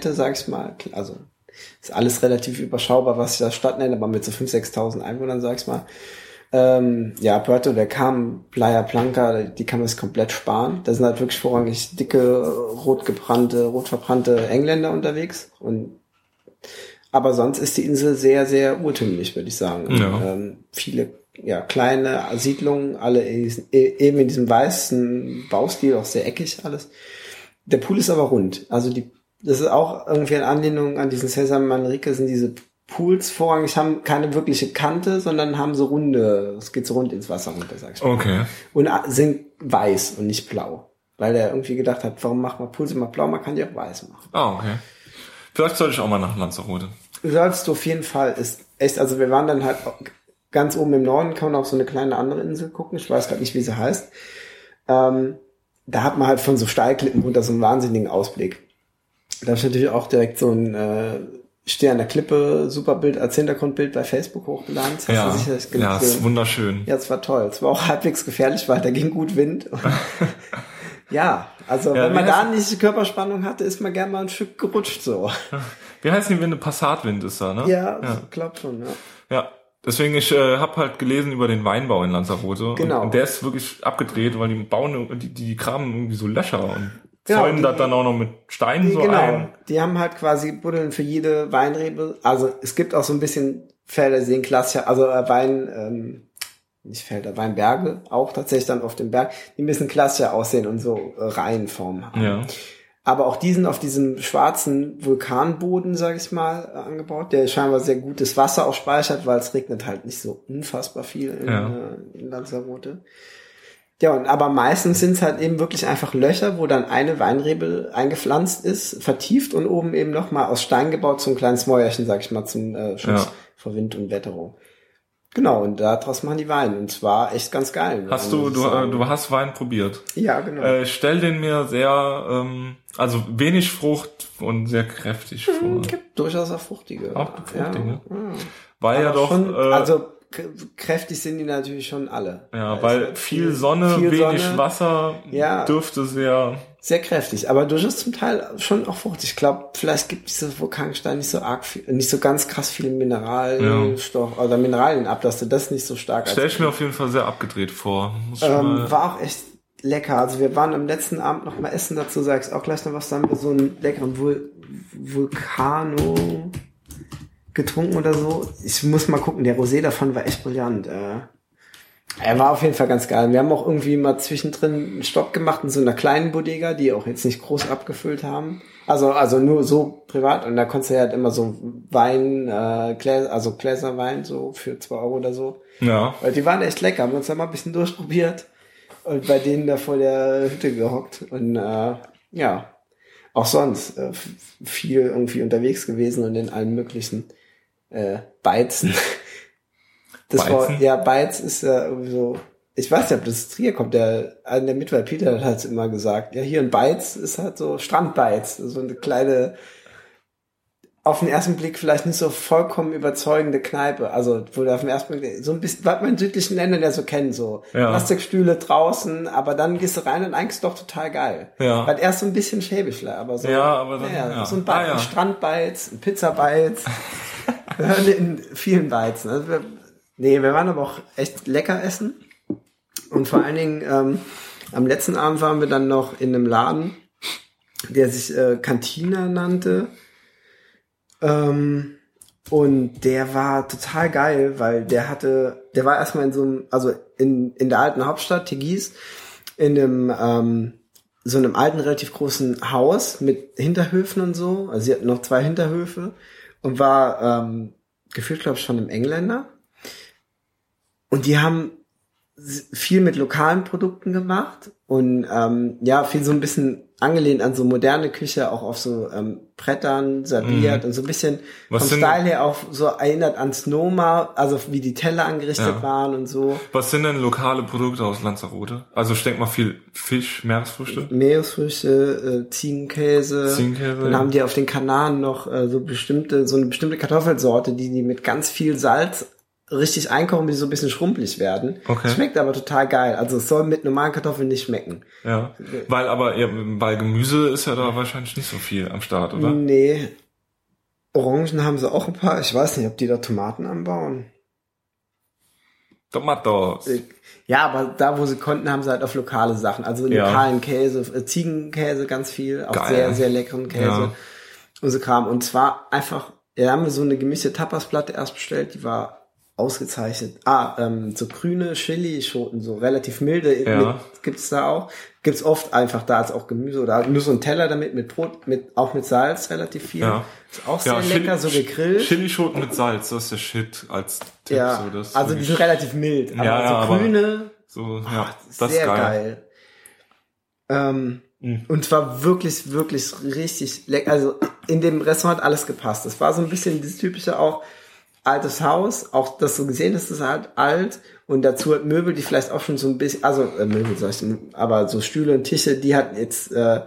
äh, sag ich mal. Also ist alles relativ überschaubar, was ich da Stadt nenne, aber mit so 5.000, 6.000 Einwohnern, sag ich mal. Ähm, ja, Puerto der kam, Playa Blanca, die kann man sich komplett sparen. Da sind halt wirklich vorrangig dicke, rot gebrannte, rot verbrannte Engländer unterwegs. Und aber sonst ist die Insel sehr, sehr urtümlich, würde ich sagen. Ja. Ähm, viele ja, kleine Siedlungen, alle eben in diesem weißen Baustil, auch sehr eckig alles. Der Pool ist aber rund. Also die, das ist auch irgendwie eine Anlehnung an diesen Cesar Manrique, sind diese Pools vorrangig haben keine wirkliche Kante, sondern haben so runde, es geht so rund ins Wasser runter, sag ich mal. Okay. Und sind weiß und nicht blau. Weil er irgendwie gedacht hat, warum macht man Pools immer blau, man kann die auch weiß machen. Ah, oh, okay. Vielleicht sollte ich auch mal nach Lanzarote. Sollst du auf jeden Fall, ist echt, also wir waren dann halt ganz oben im Norden, kann man auf so eine kleine andere Insel gucken, ich weiß gerade nicht, wie sie heißt. Ähm, da hat man halt von so Steilklippen runter so einen wahnsinnigen Ausblick. Da ich natürlich auch direkt so ein äh, stehe an der Klippe, super Bild als Hintergrundbild bei Facebook hochgeladen. Das ja, ja, ist wunderschön. Ja, es war toll. Es war auch halbwegs gefährlich, weil da ging gut Wind. ja, also ja, wenn man da nicht die Körperspannung hatte, ist man gerne mal ein Stück gerutscht so. Wie heißt die Winde? Passatwind ist da, ne? Ja, ja. klappt schon, ja. Ja, Deswegen, ich äh, habe halt gelesen über den Weinbau in Lanzarote. Genau. Und, und der ist wirklich abgedreht, weil die bauen, die, die graben irgendwie so Löcher und genau, zäunen das dann auch noch mit Steinen die, so genau. ein. Die haben halt quasi Buddeln für jede Weinrebe. Also es gibt auch so ein bisschen Felder, die sehen klassisch, also äh, Wein, ähm, nicht Felder, Weinberge, auch tatsächlich dann auf dem Berg, die ein bisschen klassischer aussehen und so äh, Reihenformen haben. Ja. Aber auch diesen auf diesem schwarzen Vulkanboden, sage ich mal, äh, angebaut, der scheinbar sehr gutes Wasser auch speichert, weil es regnet halt nicht so unfassbar viel in, ja. äh, in Lanzarote. Ja, und aber meistens sind es halt eben wirklich einfach Löcher, wo dann eine Weinrebe eingepflanzt ist, vertieft und oben eben nochmal aus Stein gebaut, zum kleinen Mäuerchen, sag ich mal, zum äh, Schutz ja. vor Wind und Wetterung. Genau, und daraus machen die Wein. Und zwar echt ganz geil. Hast du, du, äh, du hast Wein probiert? Ja, genau. Äh, stell den mir sehr, ähm, also wenig Frucht und sehr kräftig hm, vor. Gibt durchaus auch fruchtige. Auch fruchtige. Ja. Weil Aber ja doch. Schon, äh, also kräftig sind die natürlich schon alle. Ja, weil also viel Sonne, viel wenig Sonne, Wasser ja, dürfte sehr sehr kräftig, aber durchaus zum Teil schon auch fruchtig. Ich glaube, vielleicht gibt diese Vulkanstein nicht so arg viel, nicht so ganz krass viele Mineralstoff ja. oder Mineralien ab, dass du das nicht so stark. Stell ich mir auf jeden Fall sehr abgedreht vor. Ähm, war auch echt lecker. Also wir waren am letzten Abend noch mal essen dazu, sag ich auch gleich noch was, da haben wir so einen leckeren Vul Vulcano getrunken oder so. Ich muss mal gucken, der Rosé davon war echt brillant. Äh, er war auf jeden Fall ganz geil. Wir haben auch irgendwie mal zwischendrin einen Stopp gemacht in so einer kleinen Bodega, die auch jetzt nicht groß abgefüllt haben. Also, also nur so privat. Und da konntest du ja halt immer so Wein, äh, Gläser, also Gläserwein so für zwei Euro oder so. Ja. Weil die waren echt lecker. Haben uns da mal ein bisschen durchprobiert und bei denen da vor der Hütte gehockt. Und äh, ja, auch sonst äh, viel irgendwie unterwegs gewesen und in allen möglichen äh, Beizen. Das Beizen? war, ja, Beiz ist ja irgendwie so, ich weiß nicht, ob das Trier kommt, der, an der Mitwald Peter hat es immer gesagt, ja, hier in Beiz ist halt so Strandbeiz, so eine kleine, auf den ersten Blick vielleicht nicht so vollkommen überzeugende Kneipe. Also, wo du auf den ersten Blick, so ein bisschen, was man in südlichen Ländern ja so kennt, so ja. Plastikstühle draußen, aber dann gehst du rein und eigentlich ist doch total geil. Ja. Weil erst so ein bisschen schäbig, aber so, ja, aber dann, ja, ja. so ein, Beiz, ah, ja. ein Strandbeiz, ein Pizzabeiz. wir hören in vielen Beizen. Also Nee, wir waren aber auch echt lecker essen. Und vor allen Dingen, ähm, am letzten Abend waren wir dann noch in einem Laden, der sich äh, Cantina nannte. Ähm, und der war total geil, weil der hatte, der war erstmal in so einem, also in, in der alten Hauptstadt, Tegis, in einem, ähm, so einem alten, relativ großen Haus mit Hinterhöfen und so. Also sie hatten noch zwei Hinterhöfe und war ähm, gefühlt, glaube ich, von einem Engländer. Und die haben viel mit lokalen Produkten gemacht und ähm, ja, viel so ein bisschen angelehnt an so moderne Küche, auch auf so ähm, Brettern serviert und so ein bisschen Mhm. Was vom sind- Style her auch so erinnert an Snoma, also wie die Teller angerichtet Ja. waren und so. Was sind denn lokale Produkte aus Lanzarote? Also ich denke mal viel Fisch, Meeresfrüchte. Meeresfrüchte, äh, Ziegenkäse. Ziegenkäse, Dann haben die auf den Kanaren noch äh, so bestimmte, so eine bestimmte Kartoffelsorte, die die mit ganz viel Salz richtig einkochen, bis sie so ein bisschen schrumpelig werden. Okay. Schmeckt aber total geil. Also es soll mit normalen Kartoffeln nicht schmecken. Ja. Weil aber ja, bei Gemüse ist ja da wahrscheinlich nicht so viel am Start, oder? Nee. Orangen haben sie auch ein paar. Ich weiß nicht, ob die da Tomaten anbauen. Tomatos. Ja, aber da, wo sie konnten, haben sie halt auf lokale Sachen. Also Ja. lokalen Käse, äh, Ziegenkäse ganz viel, auch Geil. sehr, sehr leckeren Käse. Ja. Und so Kram. Und zwar einfach, ja, haben wir so eine gemischte Tapasplatte erst bestellt, die war ausgezeichnet. Ah, ähm, so grüne Chili-Schoten, so relativ milde, Ja. gibt's da auch. Gibt's oft einfach da als auch Gemüse oder nur so ein Teller damit mit Brot, mit, auch mit Salz relativ viel. Ja. Ist auch sehr Ja, lecker, so gegrillt. Chilischoten mit Salz, das ist der Shit als Tipp. ja, so, das also die sind relativ mild, aber Ja, so grüne, so, ja, Ach, das sehr ist geil. geil. Ähm, Mhm. Und zwar wirklich, wirklich richtig lecker. Also in dem Restaurant hat alles gepasst. Das war so ein bisschen das typische auch altes Haus, auch das so gesehen ist, ist halt alt und dazu halt Möbel, die vielleicht auch schon so ein bisschen, also äh, Möbel sag ich, aber so Stühle und Tische, die hatten jetzt äh,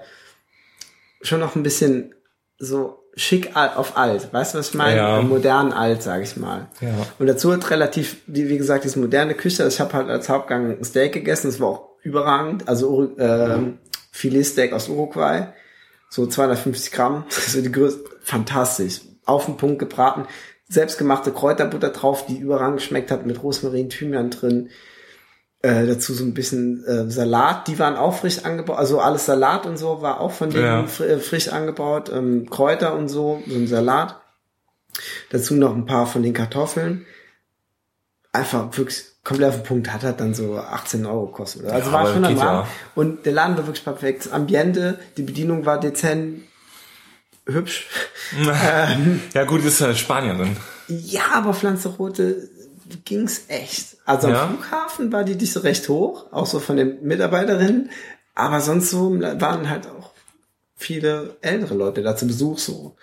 schon noch ein bisschen so schick auf alt. Weißt du, was ich meine? Ja. Äh, Modern alt, sage ich mal. Ja. Und dazu hat relativ, wie, gesagt, diese moderne Küche. Also ich habe halt als Hauptgang ein Steak gegessen, das war auch überragend. Also Uru- ähm, Filetsteak aus Uruguay, so 250 Gramm, so die Größe, fantastisch. Auf den Punkt gebraten, selbstgemachte Kräuterbutter drauf, die überragend geschmeckt hat, mit Rosmarin, Thymian drin. Äh, dazu so ein bisschen äh, Salat, die waren auch frisch angebaut, also alles Salat und so war auch von denen Ja. fr äh, frisch angebaut, ähm, Kräuter und so, so ein Salat. Dazu noch ein paar von den Kartoffeln. Einfach wirklich komplett auf den Punkt, hat halt dann so 18 Euro gekostet. Also Ja, war schon am. Rahmen. Und der Laden war wirklich perfekt. Das Ambiente, die Bedienung war dezent, hübsch. ähm, Ja gut, ist halt Spanierin. ja, aber auf Lanzarote ging's echt. Also am Ja? Flughafen war die Dichte recht hoch, auch so von den Mitarbeiterinnen. Aber sonst so waren halt auch viele ältere Leute da zu Besuch so.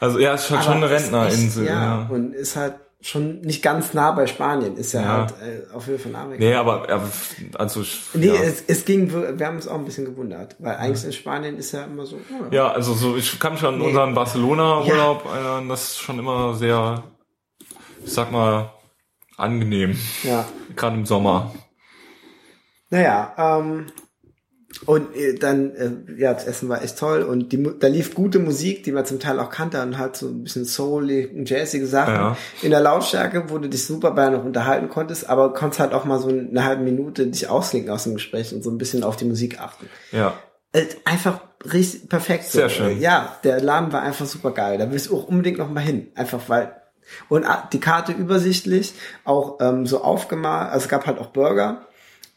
Also ja, ist halt schon eine Rentnerinsel. Ja. Ja, und ist halt schon nicht ganz nah bei Spanien. Ist ja, Ja. halt äh, auf Höhe von Amerika. Nee, aber, aber also Nee, ja. es, es ging, wir haben uns auch ein bisschen gewundert, weil eigentlich in Spanien ist ja immer so, oh, Ja, also so, ich kann mich an Nee. unseren Barcelona-Urlaub erinnern, das ist schon immer sehr, ich sag mal, angenehm. ja. Gerade im Sommer. Naja, ähm, und äh, dann, äh, ja, das Essen war echt toll und die, da lief gute Musik, die man zum Teil auch kannte und halt so ein bisschen soulig und jazzige Sachen. Ja. In der Lautstärke, wo du dich super bei noch unterhalten konntest, aber konntest halt auch mal so eine halbe Minute dich ausklinken aus dem Gespräch und so ein bisschen auf die Musik achten. Ja. Äh, einfach richtig perfekt. So. Sehr schön. Ja, der Laden war einfach super geil. Da willst du auch unbedingt noch mal hin. Einfach weil. Und ah, die Karte übersichtlich, auch ähm, so aufgemalt. Also es gab halt auch Burger.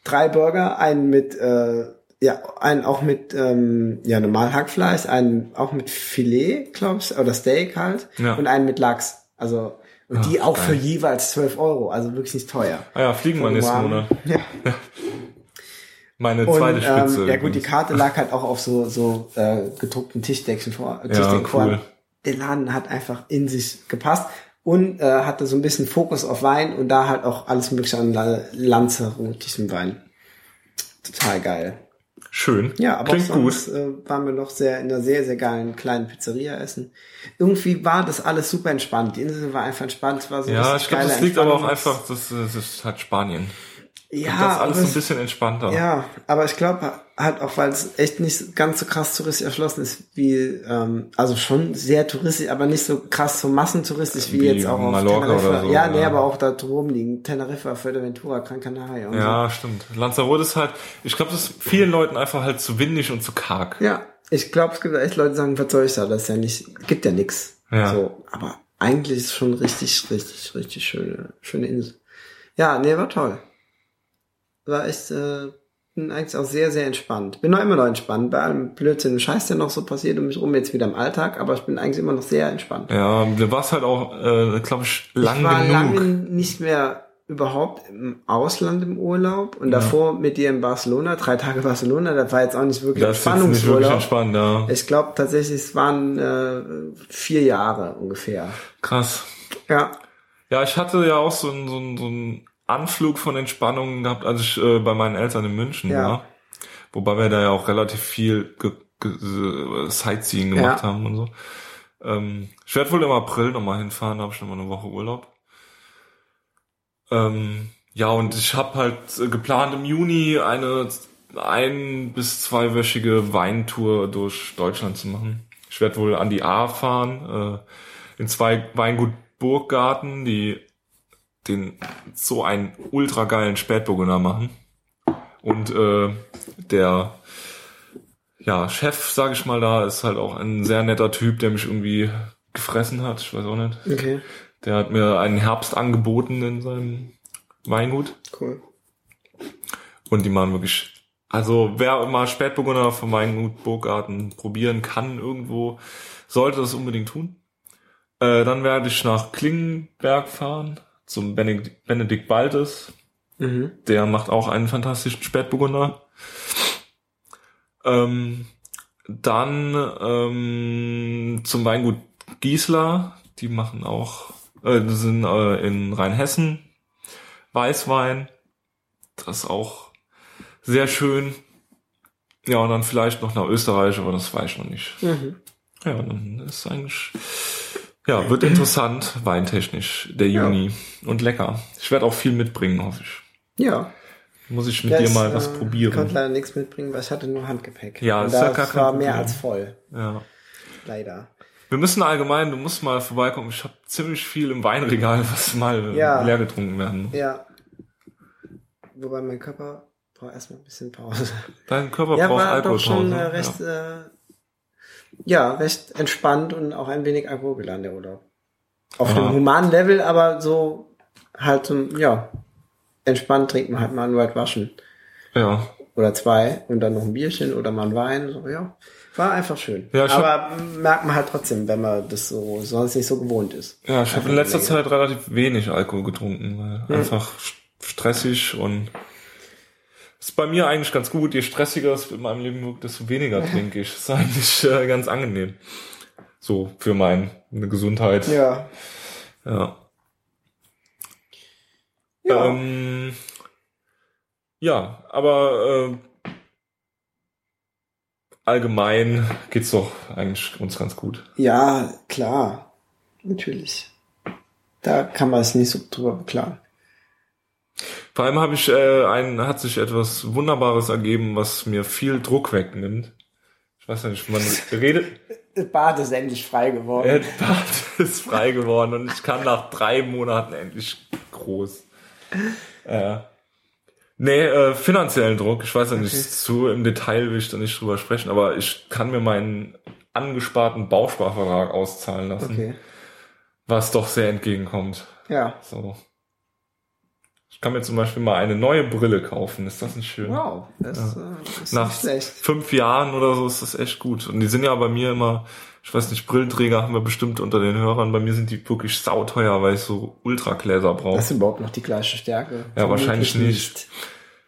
Drei Burger, einen mit, äh, ja, einen auch mit, ähm, ja, normal Hackfleisch, einen auch mit Filet, glaub ich, oder Steak halt. Ja. Und einen mit Lachs. Also, und die Ach, auch für geil. jeweils 12 Euro. Also wirklich nicht teuer. Ah ja, fliegen nächsten Rahmen. Monat. Ja. Meine Und, zweite Spitze. ähm, ja gut, die. Karte lag halt auch auf so, so äh, gedruckten Tischdeckchen vor. Äh, Ja, Tischdecken vor. cool. Der Laden hat einfach in sich gepasst und äh, hatte so ein bisschen Fokus auf Wein und da halt auch alles mögliche an La- lanzarotischem Wein. Total geil. Schön. Ja, aber Klingt auch gut. sonst äh, waren wir noch sehr in einer sehr, sehr geilen kleinen Pizzeria essen. Irgendwie war das alles super entspannt. Die Insel war einfach entspannt. Es war so Ja, ich glaube, das liegt aber auch einfach, das, das ist halt Spanien. ja, das ist alles aber ein bisschen entspannter. Ja, aber ich glaube halt auch, weil es echt nicht ganz so krass touristisch erschlossen ist wie, ähm, also schon sehr touristisch, aber nicht so krass so massentouristisch wie, Wie jetzt auch auf Teneriffa. oder so, ja, nee, ja. aber auch da drum liegen. Teneriffa, Fuerteventura, Gran Canaria und Ja, stimmt. Lanzarote ist halt, ich glaube, das ist vielen Leuten einfach halt zu windig und zu karg. so. Ja, ich glaube, es gibt echt Leute, die sagen, was soll ich da? Das ist ja nicht, gibt ja nix. Ja. So, aber eigentlich ist es schon richtig, richtig, richtig schöne, schöne Insel. Ja, nee, war toll. War echt, äh, bin eigentlich auch sehr, sehr entspannt. Bin noch immer noch entspannt. Bei allem Blödsinn und Scheiß, der noch so passiert um mich rum jetzt wieder im Alltag, aber ich bin eigentlich immer noch sehr entspannt. Ja, du warst halt auch, äh, glaube ich, lang ich war genug. lange nicht mehr überhaupt im Ausland im Urlaub und davor mit dir in Barcelona, drei Tage Barcelona, das war jetzt auch nicht wirklich Das nicht wirklich Entspannungsurlaub. entspannt, ja. Ich glaube tatsächlich, es waren äh, vier Jahre ungefähr. Krass. Ja. Ja, ich hatte ja auch so einen, so einen, so einen Anflug von Entspannung gehabt, als ich äh, bei meinen Eltern in München Ja. war. Wobei wir da ja auch relativ viel ge ge Sightseeing gemacht Ja. haben und so. Ähm, ich werde wohl im April nochmal hinfahren, da habe ich nochmal eine Woche Urlaub. Ähm, ja, und ich habe halt äh, geplant im Juni eine ein- bis zweiwöchige Weintour durch Deutschland zu machen. Ich werde wohl an die A fahren, äh, in zwei Weingut Burggarten, die den so einen ultra geilen Spätburgunder machen. Und äh, der ja, Chef, sage ich mal, da ist halt auch ein sehr netter Typ, der mich irgendwie gefressen hat. Ich weiß auch nicht. Okay. Der hat mir einen Herbst angeboten in seinem Weingut. Cool. Und die machen wirklich, also wer mal Spätburgunder vom Weingut Burgarten probieren kann irgendwo, sollte das unbedingt tun. Äh, dann werde ich nach Klingenberg fahren, zum Benedikt, Benedikt Baltes. Mhm. Der macht auch einen fantastischen Spätburgunder. Ähm, dann ähm, zum Weingut Giesler. Die machen auch, äh, die sind äh, in Rheinhessen Weißwein. Das ist auch sehr schön. Ja, und dann vielleicht noch nach Österreich, aber das weiß ich noch nicht. Mhm. Ja, dann ist eigentlich, ja, wird interessant, weintechnisch, der Ja. Juni. Und lecker. Ich werde auch viel mitbringen, hoffe ich. Ja. Muss ich mit Ja, dir ich, mal was äh, Ich probieren. konnte leider nichts mitbringen, weil ich hatte nur Handgepäck. Ja, Und ist ja das gar kein war mehr Problem. als voll. Ja. Leider. Wir müssen allgemein, du musst mal vorbeikommen. Ich habe ziemlich viel im Weinregal, was mal Ja. leer getrunken werden. muss. Ja. Wobei mein Körper braucht erstmal ein bisschen Pause. Dein Körper ja, braucht war doch schon Alkoholpause. äh, recht, äh, ja, recht entspannt und auch ein wenig alkoholgeladen, der Urlaub. Auf einem humanen Level, aber so halt so, ja, entspannt trinkt man halt mal ein White Waschen. ja. Oder zwei und dann noch ein Bierchen oder mal ein Wein, so, ja. War einfach schön. Ja, aber merkt man halt trotzdem, wenn man das so sonst nicht so gewohnt ist. Ja, ich habe Einfach in letzter. Zeit relativ wenig Alkohol getrunken, weil einfach st- stressig und ist bei mir eigentlich ganz gut. Je stressiger es in meinem Leben wirkt, desto weniger trinke ich. ist eigentlich äh, ganz angenehm. So für meine Gesundheit. Ja. Ja. Ja. Ähm, ja, aber äh, allgemein geht's doch eigentlich uns ganz gut. Ja, klar. Natürlich. Da kann man es nicht so drüber beklagen. Vor allem habe ich äh, ein, hat sich etwas Wunderbares ergeben, was mir viel Druck wegnimmt. Ich weiß ja nicht, man redet, Das Bad ist endlich frei geworden. der Bart ist frei geworden und ich kann nach drei Monaten endlich groß. Äh, nee, äh, finanziellen Druck. Ich weiß ja nicht, Okay. zu im Detail will ich da nicht drüber sprechen, aber ich kann mir meinen angesparten Bausparvertrag auszahlen lassen, Okay. was doch sehr entgegenkommt. Ja. So. Ich kann mir zum Beispiel mal eine neue Brille kaufen. Ist das nicht schön? Wow. Das äh, ist Nach nicht schlecht. fünf Jahren oder so ist das echt gut. Und die sind ja bei mir immer, ich weiß nicht, Brillenträger haben wir bestimmt unter den Hörern. Bei mir sind die wirklich sauteuer, weil ich so Ultragläser brauche. Hast du überhaupt noch die gleiche Stärke? Ja, wahrscheinlich nicht.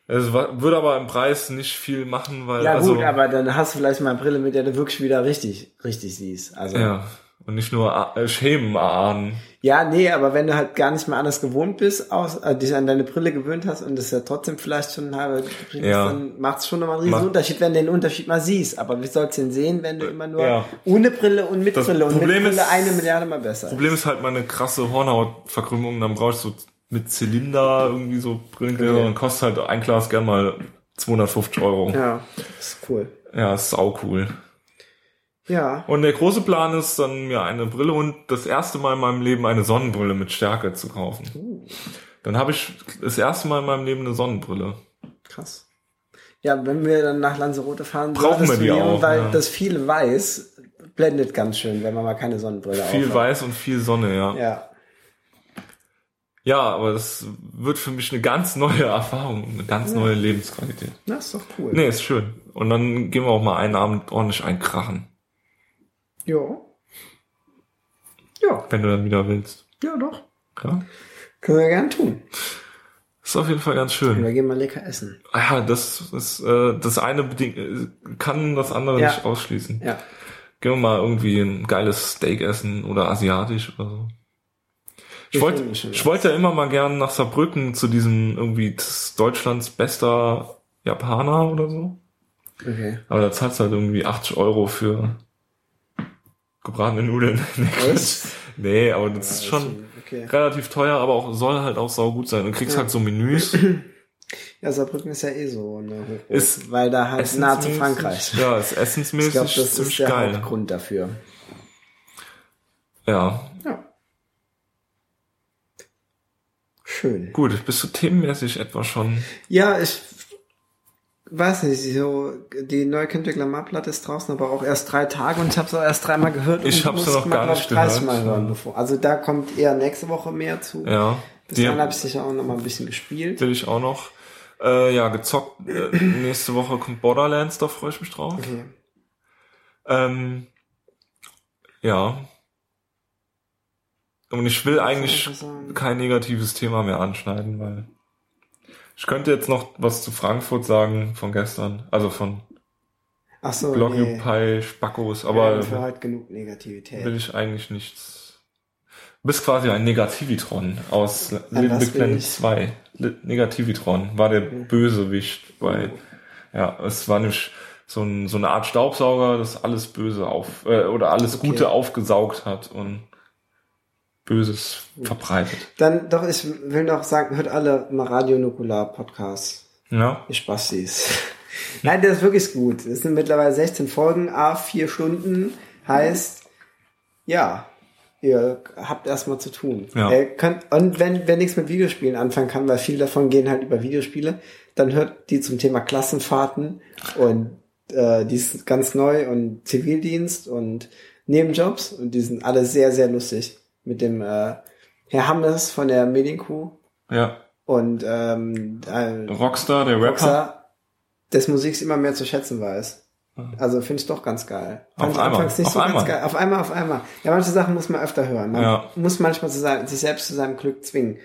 Es würde aber im Preis nicht viel machen, weil Ja also gut, aber dann hast du vielleicht mal eine Brille, mit der du wirklich wieder richtig, richtig siehst. Also ja und nicht nur A- äh, Schemen erahnen. Ja, nee, aber wenn du halt gar nicht mehr anders gewohnt bist, aus, äh, dich an deine Brille gewöhnt hast und das ja trotzdem vielleicht schon ein halber Brief ist, Ja. dann macht es schon nochmal einen riesen Macht- Unterschied, wenn du den Unterschied mal siehst. Aber wie sollst du den sehen, wenn du immer nur Ja. ohne Brille und mit Das Brille und mit Problem Brille ist- eine Milliarde mal besser? Problem ist halt meine krasse Hornhautverkrümmung. Dann brauche ich so mit Zylinder irgendwie so Brillengläser Okay. und kostet halt ein Glas gern mal 250 Euro. Ja, Ja, ist cool. ist sau cool. Ja, Und der große Plan ist dann mir eine Brille und das erste Mal in meinem Leben eine Sonnenbrille mit Stärke zu kaufen. Uh. Dann habe ich das erste Mal in meinem Leben eine Sonnenbrille. krass. Ja, wenn wir dann nach Lanzarote fahren, Brauchen wir die nehmen, auch, weil ja. das viele weiß blendet ganz schön, wenn man mal keine Sonnenbrille Viel aufhat. Weiß und viel Sonne, ja. Ja, Ja, aber das wird für mich eine ganz neue Erfahrung, eine ganz neue Lebensqualität. das ist doch cool. Nee, ist schön. Und dann gehen wir auch mal einen Abend ordentlich einkrachen, Ja. Ja, wenn du dann wieder willst. ja doch. Ja? Können wir gern tun. Ist auf jeden Fall ganz schön. Wir gehen mal lecker essen. Ah Ja, das ist äh, das eine bedingt, kann das andere Ja. nicht ausschließen. Ja. Gehen wir mal irgendwie ein geiles Steak essen oder asiatisch oder so. Ich wollte, ich wollte ja immer mal gern nach Saarbrücken zu diesem irgendwie Deutschlands bester Japaner oder so. Okay. Aber da zahlst du halt irgendwie 80 Euro für gebratene Nudeln. Nee, aber das ist schon Okay. relativ teuer, aber auch soll halt auch sau gut sein. Du kriegst Ja. halt so Menüs. Ja, Saarbrücken ist ja eh so Hochburg, Ist weil da halt nah zu Frankreich. Ja, ist Ich essensmäßig glaube, das ziemlich ist der geil. Hauptgrund dafür. Ja, Ja. Schön. gut. Bist du themenmäßig etwa schon? Ja, ich weiß nicht, so die neue Kendrick Lamar Platte ist draußen, aber auch erst drei Tage und ich habe es auch erst dreimal gehört. Ich hab's muss noch mal, gar nicht ich, 30 gehört. Mal hören, bevor. Also da kommt eher nächste Woche mehr zu. Ja, Bis die dahin habe ich sicher auch noch mal ein bisschen gespielt. will ich auch noch. Äh, ja, gezockt. Äh, nächste Woche kommt Borderlands, da freue ich mich drauf. Okay. Ähm, ja. Und ich will eigentlich kein negatives Thema mehr anschneiden, weil ich könnte jetzt noch was zu Frankfurt sagen von gestern, also von Ach so, nee. Blockupy, Spackos, Wir aber haben für heute genug Negativität. will ich eigentlich nichts. Du bist quasi ein Negativitron aus Little Big Planet ich? 2. Li- Negativitron war der Bösewicht bei, ja, es war nämlich so, ein, so eine Art Staubsauger, das alles Böse auf, äh, oder alles Okay. Gute aufgesaugt hat und Böses verbreitet. Dann doch, ich will noch sagen, hört alle mal Radio Nukular Podcast. Ja, Ihr Spastis. Nein, der ist wirklich gut. Es sind mittlerweile 16 Folgen, a vier Stunden. Heißt, ja, ihr habt erstmal zu tun. Ja. Ihr könnt, und wenn, wenn nichts mit Videospielen anfangen kann, weil viel davon gehen halt über Videospiele, dann hört die zum Thema Klassenfahrten und äh, die ist ganz neu und Zivildienst und Nebenjobs und die sind alle sehr, sehr lustig. Mit dem äh, Herr Hammes von der Medienkuh ja. und ähm, äh, Rockstar, der Rapper. Rockstar des Musiks immer mehr zu schätzen weiß. Also finde ich doch ganz geil. Fand Auf ich einmal, anfangs nicht auf so einmal. ganz geil. Auf einmal, auf einmal. Ja, manche Sachen muss man öfter hören. Man Ja. muss manchmal zu sein, sich selbst zu seinem Glück zwingen.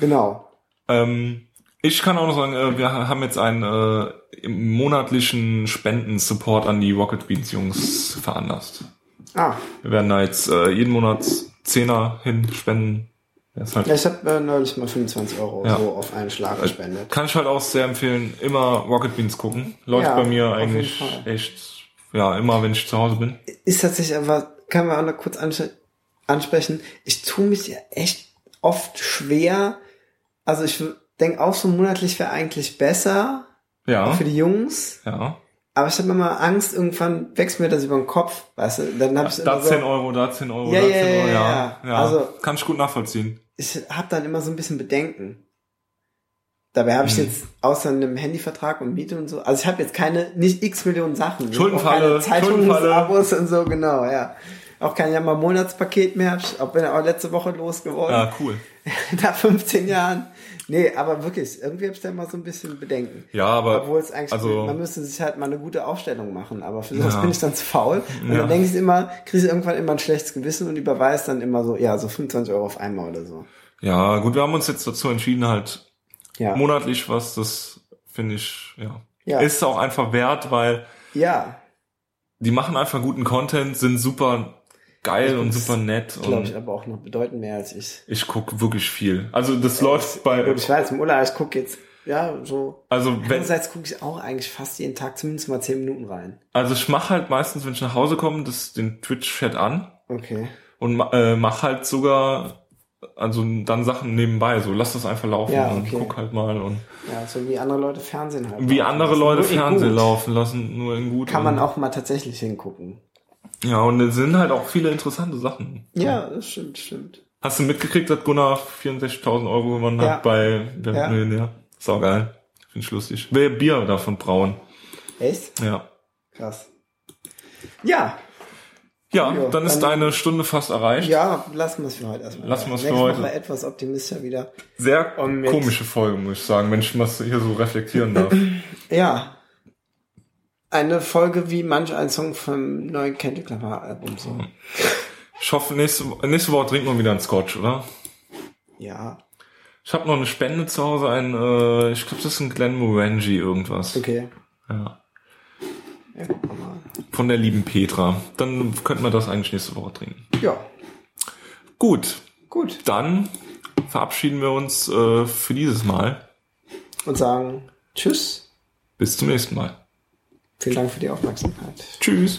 Genau. Ähm, ich kann auch noch sagen, äh, wir haben jetzt einen äh, monatlichen Spendensupport an die Rocket Beans Jungs veranlasst. Ah, Wir werden da jetzt äh, jeden Monat Zehner hin spenden. Das ist halt, ja, ich habe äh, neulich mal 25 Euro Ja. so auf einen Schlag gespendet. kann ich halt auch sehr empfehlen, immer Rocket Beans gucken. Läuft Ja, bei mir eigentlich echt, ja, immer wenn ich zu Hause bin. Ist tatsächlich aber, kann man auch noch kurz ansprechen, ich tue mich ja echt oft schwer. Also ich denke auch so monatlich wäre eigentlich besser Ja, für die Jungs. ja. Aber ich habe immer Angst, irgendwann wächst mir das über den Kopf, weißt du? Dann habe ich Da immer so, 10 Euro, da 10 Euro, Ja, da ja, 10 Euro, ja, ja. ja. ja. Also- kann ich gut nachvollziehen. ich habe dann immer so ein bisschen Bedenken. Dabei habe ich Hm. jetzt außer einem Handyvertrag und Miete und so, also ich habe jetzt keine, nicht x Millionen Sachen. Hab Schuldenfalle. Zeitungsabos und so, genau, ja. Auch kein Jammer Monatspaket mehr, hab ich auch bin auch letzte Woche losgeworden, Ja, cool. nach 15 Jahren. Nee, aber wirklich, irgendwie habe ich da immer so ein bisschen Bedenken. Ja, aber Obwohl es eigentlich, also- man müsste sich halt mal eine gute Aufstellung machen, aber für sowas Ja. bin ich dann zu faul. Und Ja. dann denke ich immer, kriege ich irgendwann immer ein schlechtes Gewissen und überweise dann immer so, ja, so 25 Euro auf einmal oder so. ja, gut, wir haben uns jetzt dazu entschieden, halt Ja. monatlich was, das finde ich, ja, Ja. ist auch einfach wert, weil Ja, die machen einfach guten Content, sind super geil und super nett glaube ich und aber auch noch bedeutend mehr als ich. ich gucke wirklich viel. Also das läuft bei, Gut, ich weiß, im Urlaub, ich gucke jetzt, ja, so. also wenn, Andererseits gucke ich auch eigentlich fast jeden Tag zumindest mal 10 Minuten rein. also ich mache halt meistens, wenn ich nach Hause komme, das, den Twitch-Chat an Okay. und äh, mach halt sogar, also dann Sachen nebenbei, so lass das einfach laufen Ja, und okay. guck halt mal und Ja, so wie andere Leute Fernsehen halt. wie andere lassen. Leute Fernsehen laufen lassen, nur in gut. Kann man und- auch mal tatsächlich hingucken. Ja, und es sind halt auch viele interessante Sachen. Ja, das stimmt, stimmt. Hast du mitgekriegt, dass Gunnar 64.000 Euro gewonnen Ja. hat bei Wer Ja. Millionär? Sau geil. Finde ich lustig. Wer Bier davon brauen. Echt? Ja. Krass. Ja, Ja, Ja, dann ist dann- deine Stunde fast erreicht. ja, lassen wir es für heute erstmal. Lassen wir es für heute. Woche etwas optimistischer wieder. Sehr komische Folge, muss ich sagen, wenn ich was hier so reflektieren darf. Ja. Eine Folge wie manch ein Song vom neuen Kendrick Lamar Album so. Ich hoffe, nächste, nächste Woche trinken wir wieder einen Scotch, oder? Ja. Ich habe noch eine Spende zu Hause, ein, äh, ich glaube, das ist ein Glenmorangie irgendwas. Okay. Ja. Ja. Von der lieben Petra. Dann könnten wir das eigentlich nächste Woche trinken. Ja, Gut, gut. dann verabschieden wir uns äh, für dieses Mal. Und sagen Tschüss. Bis zum nächsten Mal. Vielen Dank für die Aufmerksamkeit. Tschüss.